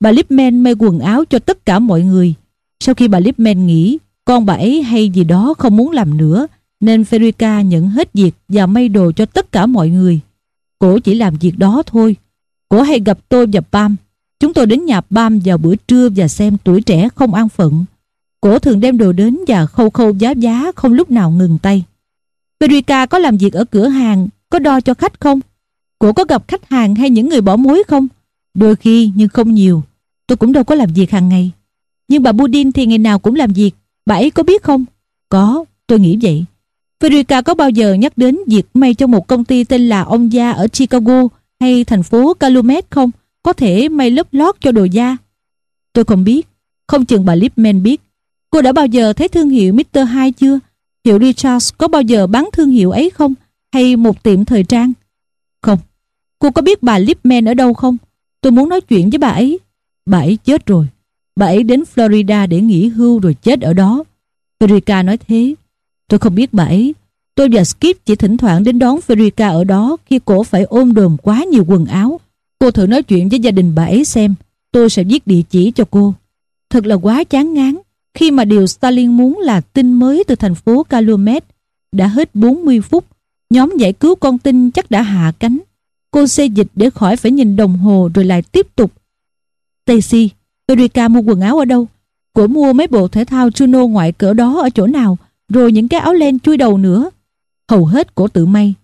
bà Lipman may quần áo cho tất cả mọi người. Sau khi bà Lipman nghỉ, con bà ấy hay gì đó không muốn làm nữa, nên Ferica nhận hết việc và may đồ cho tất cả mọi người. Cổ chỉ làm việc đó thôi. Cổ hay gặp tôi và Pam. Chúng tôi đến nhà Pam vào bữa trưa và xem tuổi trẻ không an phận. Cổ thường đem đồ đến và khâu khâu giá giá không lúc nào ngừng tay. Ferica có làm việc ở cửa hàng, có đo cho khách không? Cổ có gặp khách hàng hay những người bỏ mối không? Đôi khi nhưng không nhiều. Tôi cũng đâu có làm việc hàng ngày. Nhưng bà Budin thì ngày nào cũng làm việc. Bà ấy có biết không? Có, tôi nghĩ vậy. Federica có bao giờ nhắc đến việc may cho một công ty tên là Ông Gia ở Chicago hay thành phố Calumet không? Có thể may lớp lót cho đồ da. Tôi không biết. Không chừng bà Lipman biết. Cô đã bao giờ thấy thương hiệu Mr. Hai chưa? Hiệu Richards có bao giờ bán thương hiệu ấy không? Hay một tiệm thời trang? Không. Cô có biết bà Lipman ở đâu không? Tôi muốn nói chuyện với bà ấy. Bà ấy chết rồi. Bà ấy đến Florida để nghỉ hưu rồi chết ở đó. Federica nói thế. Tôi không biết bà ấy. Tôi và Skip chỉ thỉnh thoảng đến đón Federica ở đó khi cổ phải ôm đồm quá nhiều quần áo. Cô thử nói chuyện với gia đình bà ấy xem. Tôi sẽ viết địa chỉ cho cô. Thật là quá chán ngán khi mà điều Stalin muốn là tin mới từ thành phố Calumet. Đã hết 40 phút, nhóm giải cứu con tin chắc đã hạ cánh. Cô xê dịch để khỏi phải nhìn đồng hồ rồi lại tiếp tục. Stacy, Erika mua quần áo ở đâu? Cô mua mấy bộ thể thao Juno ngoại cỡ đó ở chỗ nào? Rồi những cái áo len chui đầu nữa. Hầu hết cổ tự may.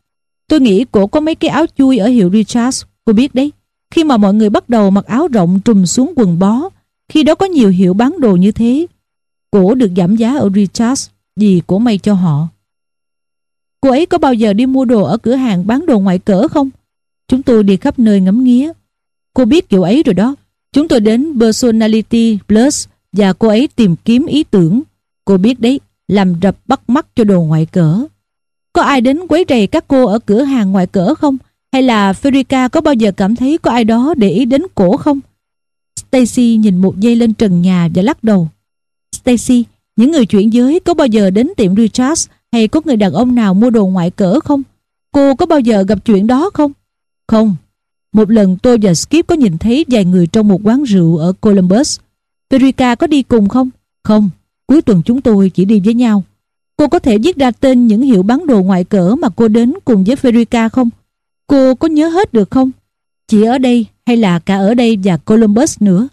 Tôi nghĩ cổ có mấy cái áo chui ở hiệu Richards. Cô biết đấy. Khi mà mọi người bắt đầu mặc áo rộng trùm xuống quần bó, khi đó có nhiều hiệu bán đồ như thế. Cổ được giảm giá ở Richards vì cổ may cho họ. Cô ấy có bao giờ đi mua đồ ở cửa hàng bán đồ ngoại cỡ không? Chúng tôi đi khắp nơi ngắm nghía. Cô biết kiểu ấy rồi đó. Chúng tôi đến Personality Plus và cô ấy tìm kiếm ý tưởng. Cô biết đấy, làm rập bắt mắt cho đồ ngoại cỡ. Có ai đến quấy rầy các cô ở cửa hàng ngoại cỡ không? Hay là Ferica có bao giờ cảm thấy có ai đó để ý đến cổ không? Stacy nhìn một giây lên trần nhà và lắc đầu. Stacy, những người chuyển giới có bao giờ đến tiệm Richards hay có người đàn ông nào mua đồ ngoại cỡ không? Cô có bao giờ gặp chuyện đó không? Không. Một lần tôi và Skip có nhìn thấy vài người trong một quán rượu ở Columbus. Ferica có đi cùng không? Không. Cuối tuần chúng tôi chỉ đi với nhau. Cô có thể viết ra tên những hiệu bán đồ ngoại cỡ mà cô đến cùng với Ferica không? Cô có nhớ hết được không? Chỉ ở đây hay là cả ở đây và Columbus nữa?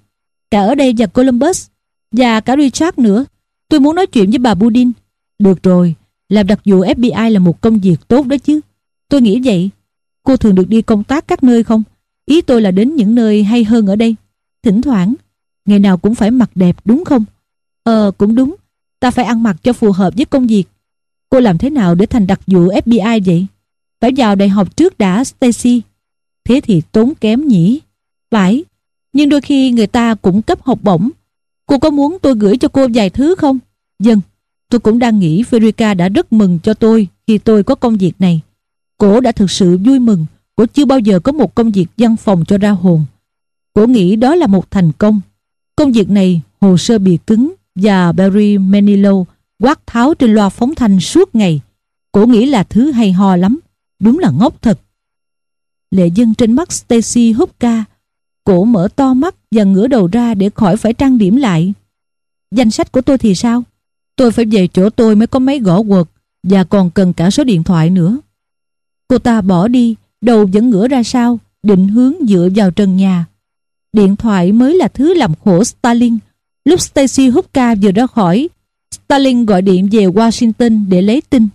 Cả ở đây và Columbus và cả Richard nữa. Tôi muốn nói chuyện với bà Budin. Được rồi, làm đặc vụ FBI là một công việc tốt đó chứ. Tôi nghĩ vậy. Cô thường được đi công tác các nơi không? Ý tôi là đến những nơi hay hơn ở đây. Thỉnh thoảng, ngày nào cũng phải mặc đẹp đúng không? Ờ, cũng đúng. Ta phải ăn mặc cho phù hợp với công việc. Cô làm thế nào để thành đặc vụ FBI vậy? Phải vào đại học trước đã, Stacy. Thế thì tốn kém nhỉ? Phải, nhưng đôi khi người ta cũng cấp học bổng. Cô có muốn tôi gửi cho cô vài thứ không? Dân, tôi cũng đang nghĩ Verica đã rất mừng cho tôi khi tôi có công việc này. Cô đã thực sự vui mừng, Cô chưa bao giờ có một công việc văn phòng cho ra hồn. Cô nghĩ đó là một thành công. Công việc này, hồ sơ bìa cứng và Barry Manilow quát tháo trên loa phóng thanh suốt ngày. Cô nghĩ là thứ hay ho lắm, đúng là ngốc thật. Lệ dân trên mắt Stacy húp ca. Cổ mở to mắt và ngửa đầu ra để khỏi phải trang điểm lại. Danh sách của tôi thì sao? Tôi phải về chỗ tôi mới có máy gõ quật và còn cần cả số điện thoại nữa. Cô ta bỏ đi, đầu vẫn ngửa ra sau, định hướng dựa vào trần nhà. Điện thoại mới là thứ làm khổ Stalin. Lúc Stacy ca vừa ra khỏi, Stalin gọi điện về Washington để lấy tin.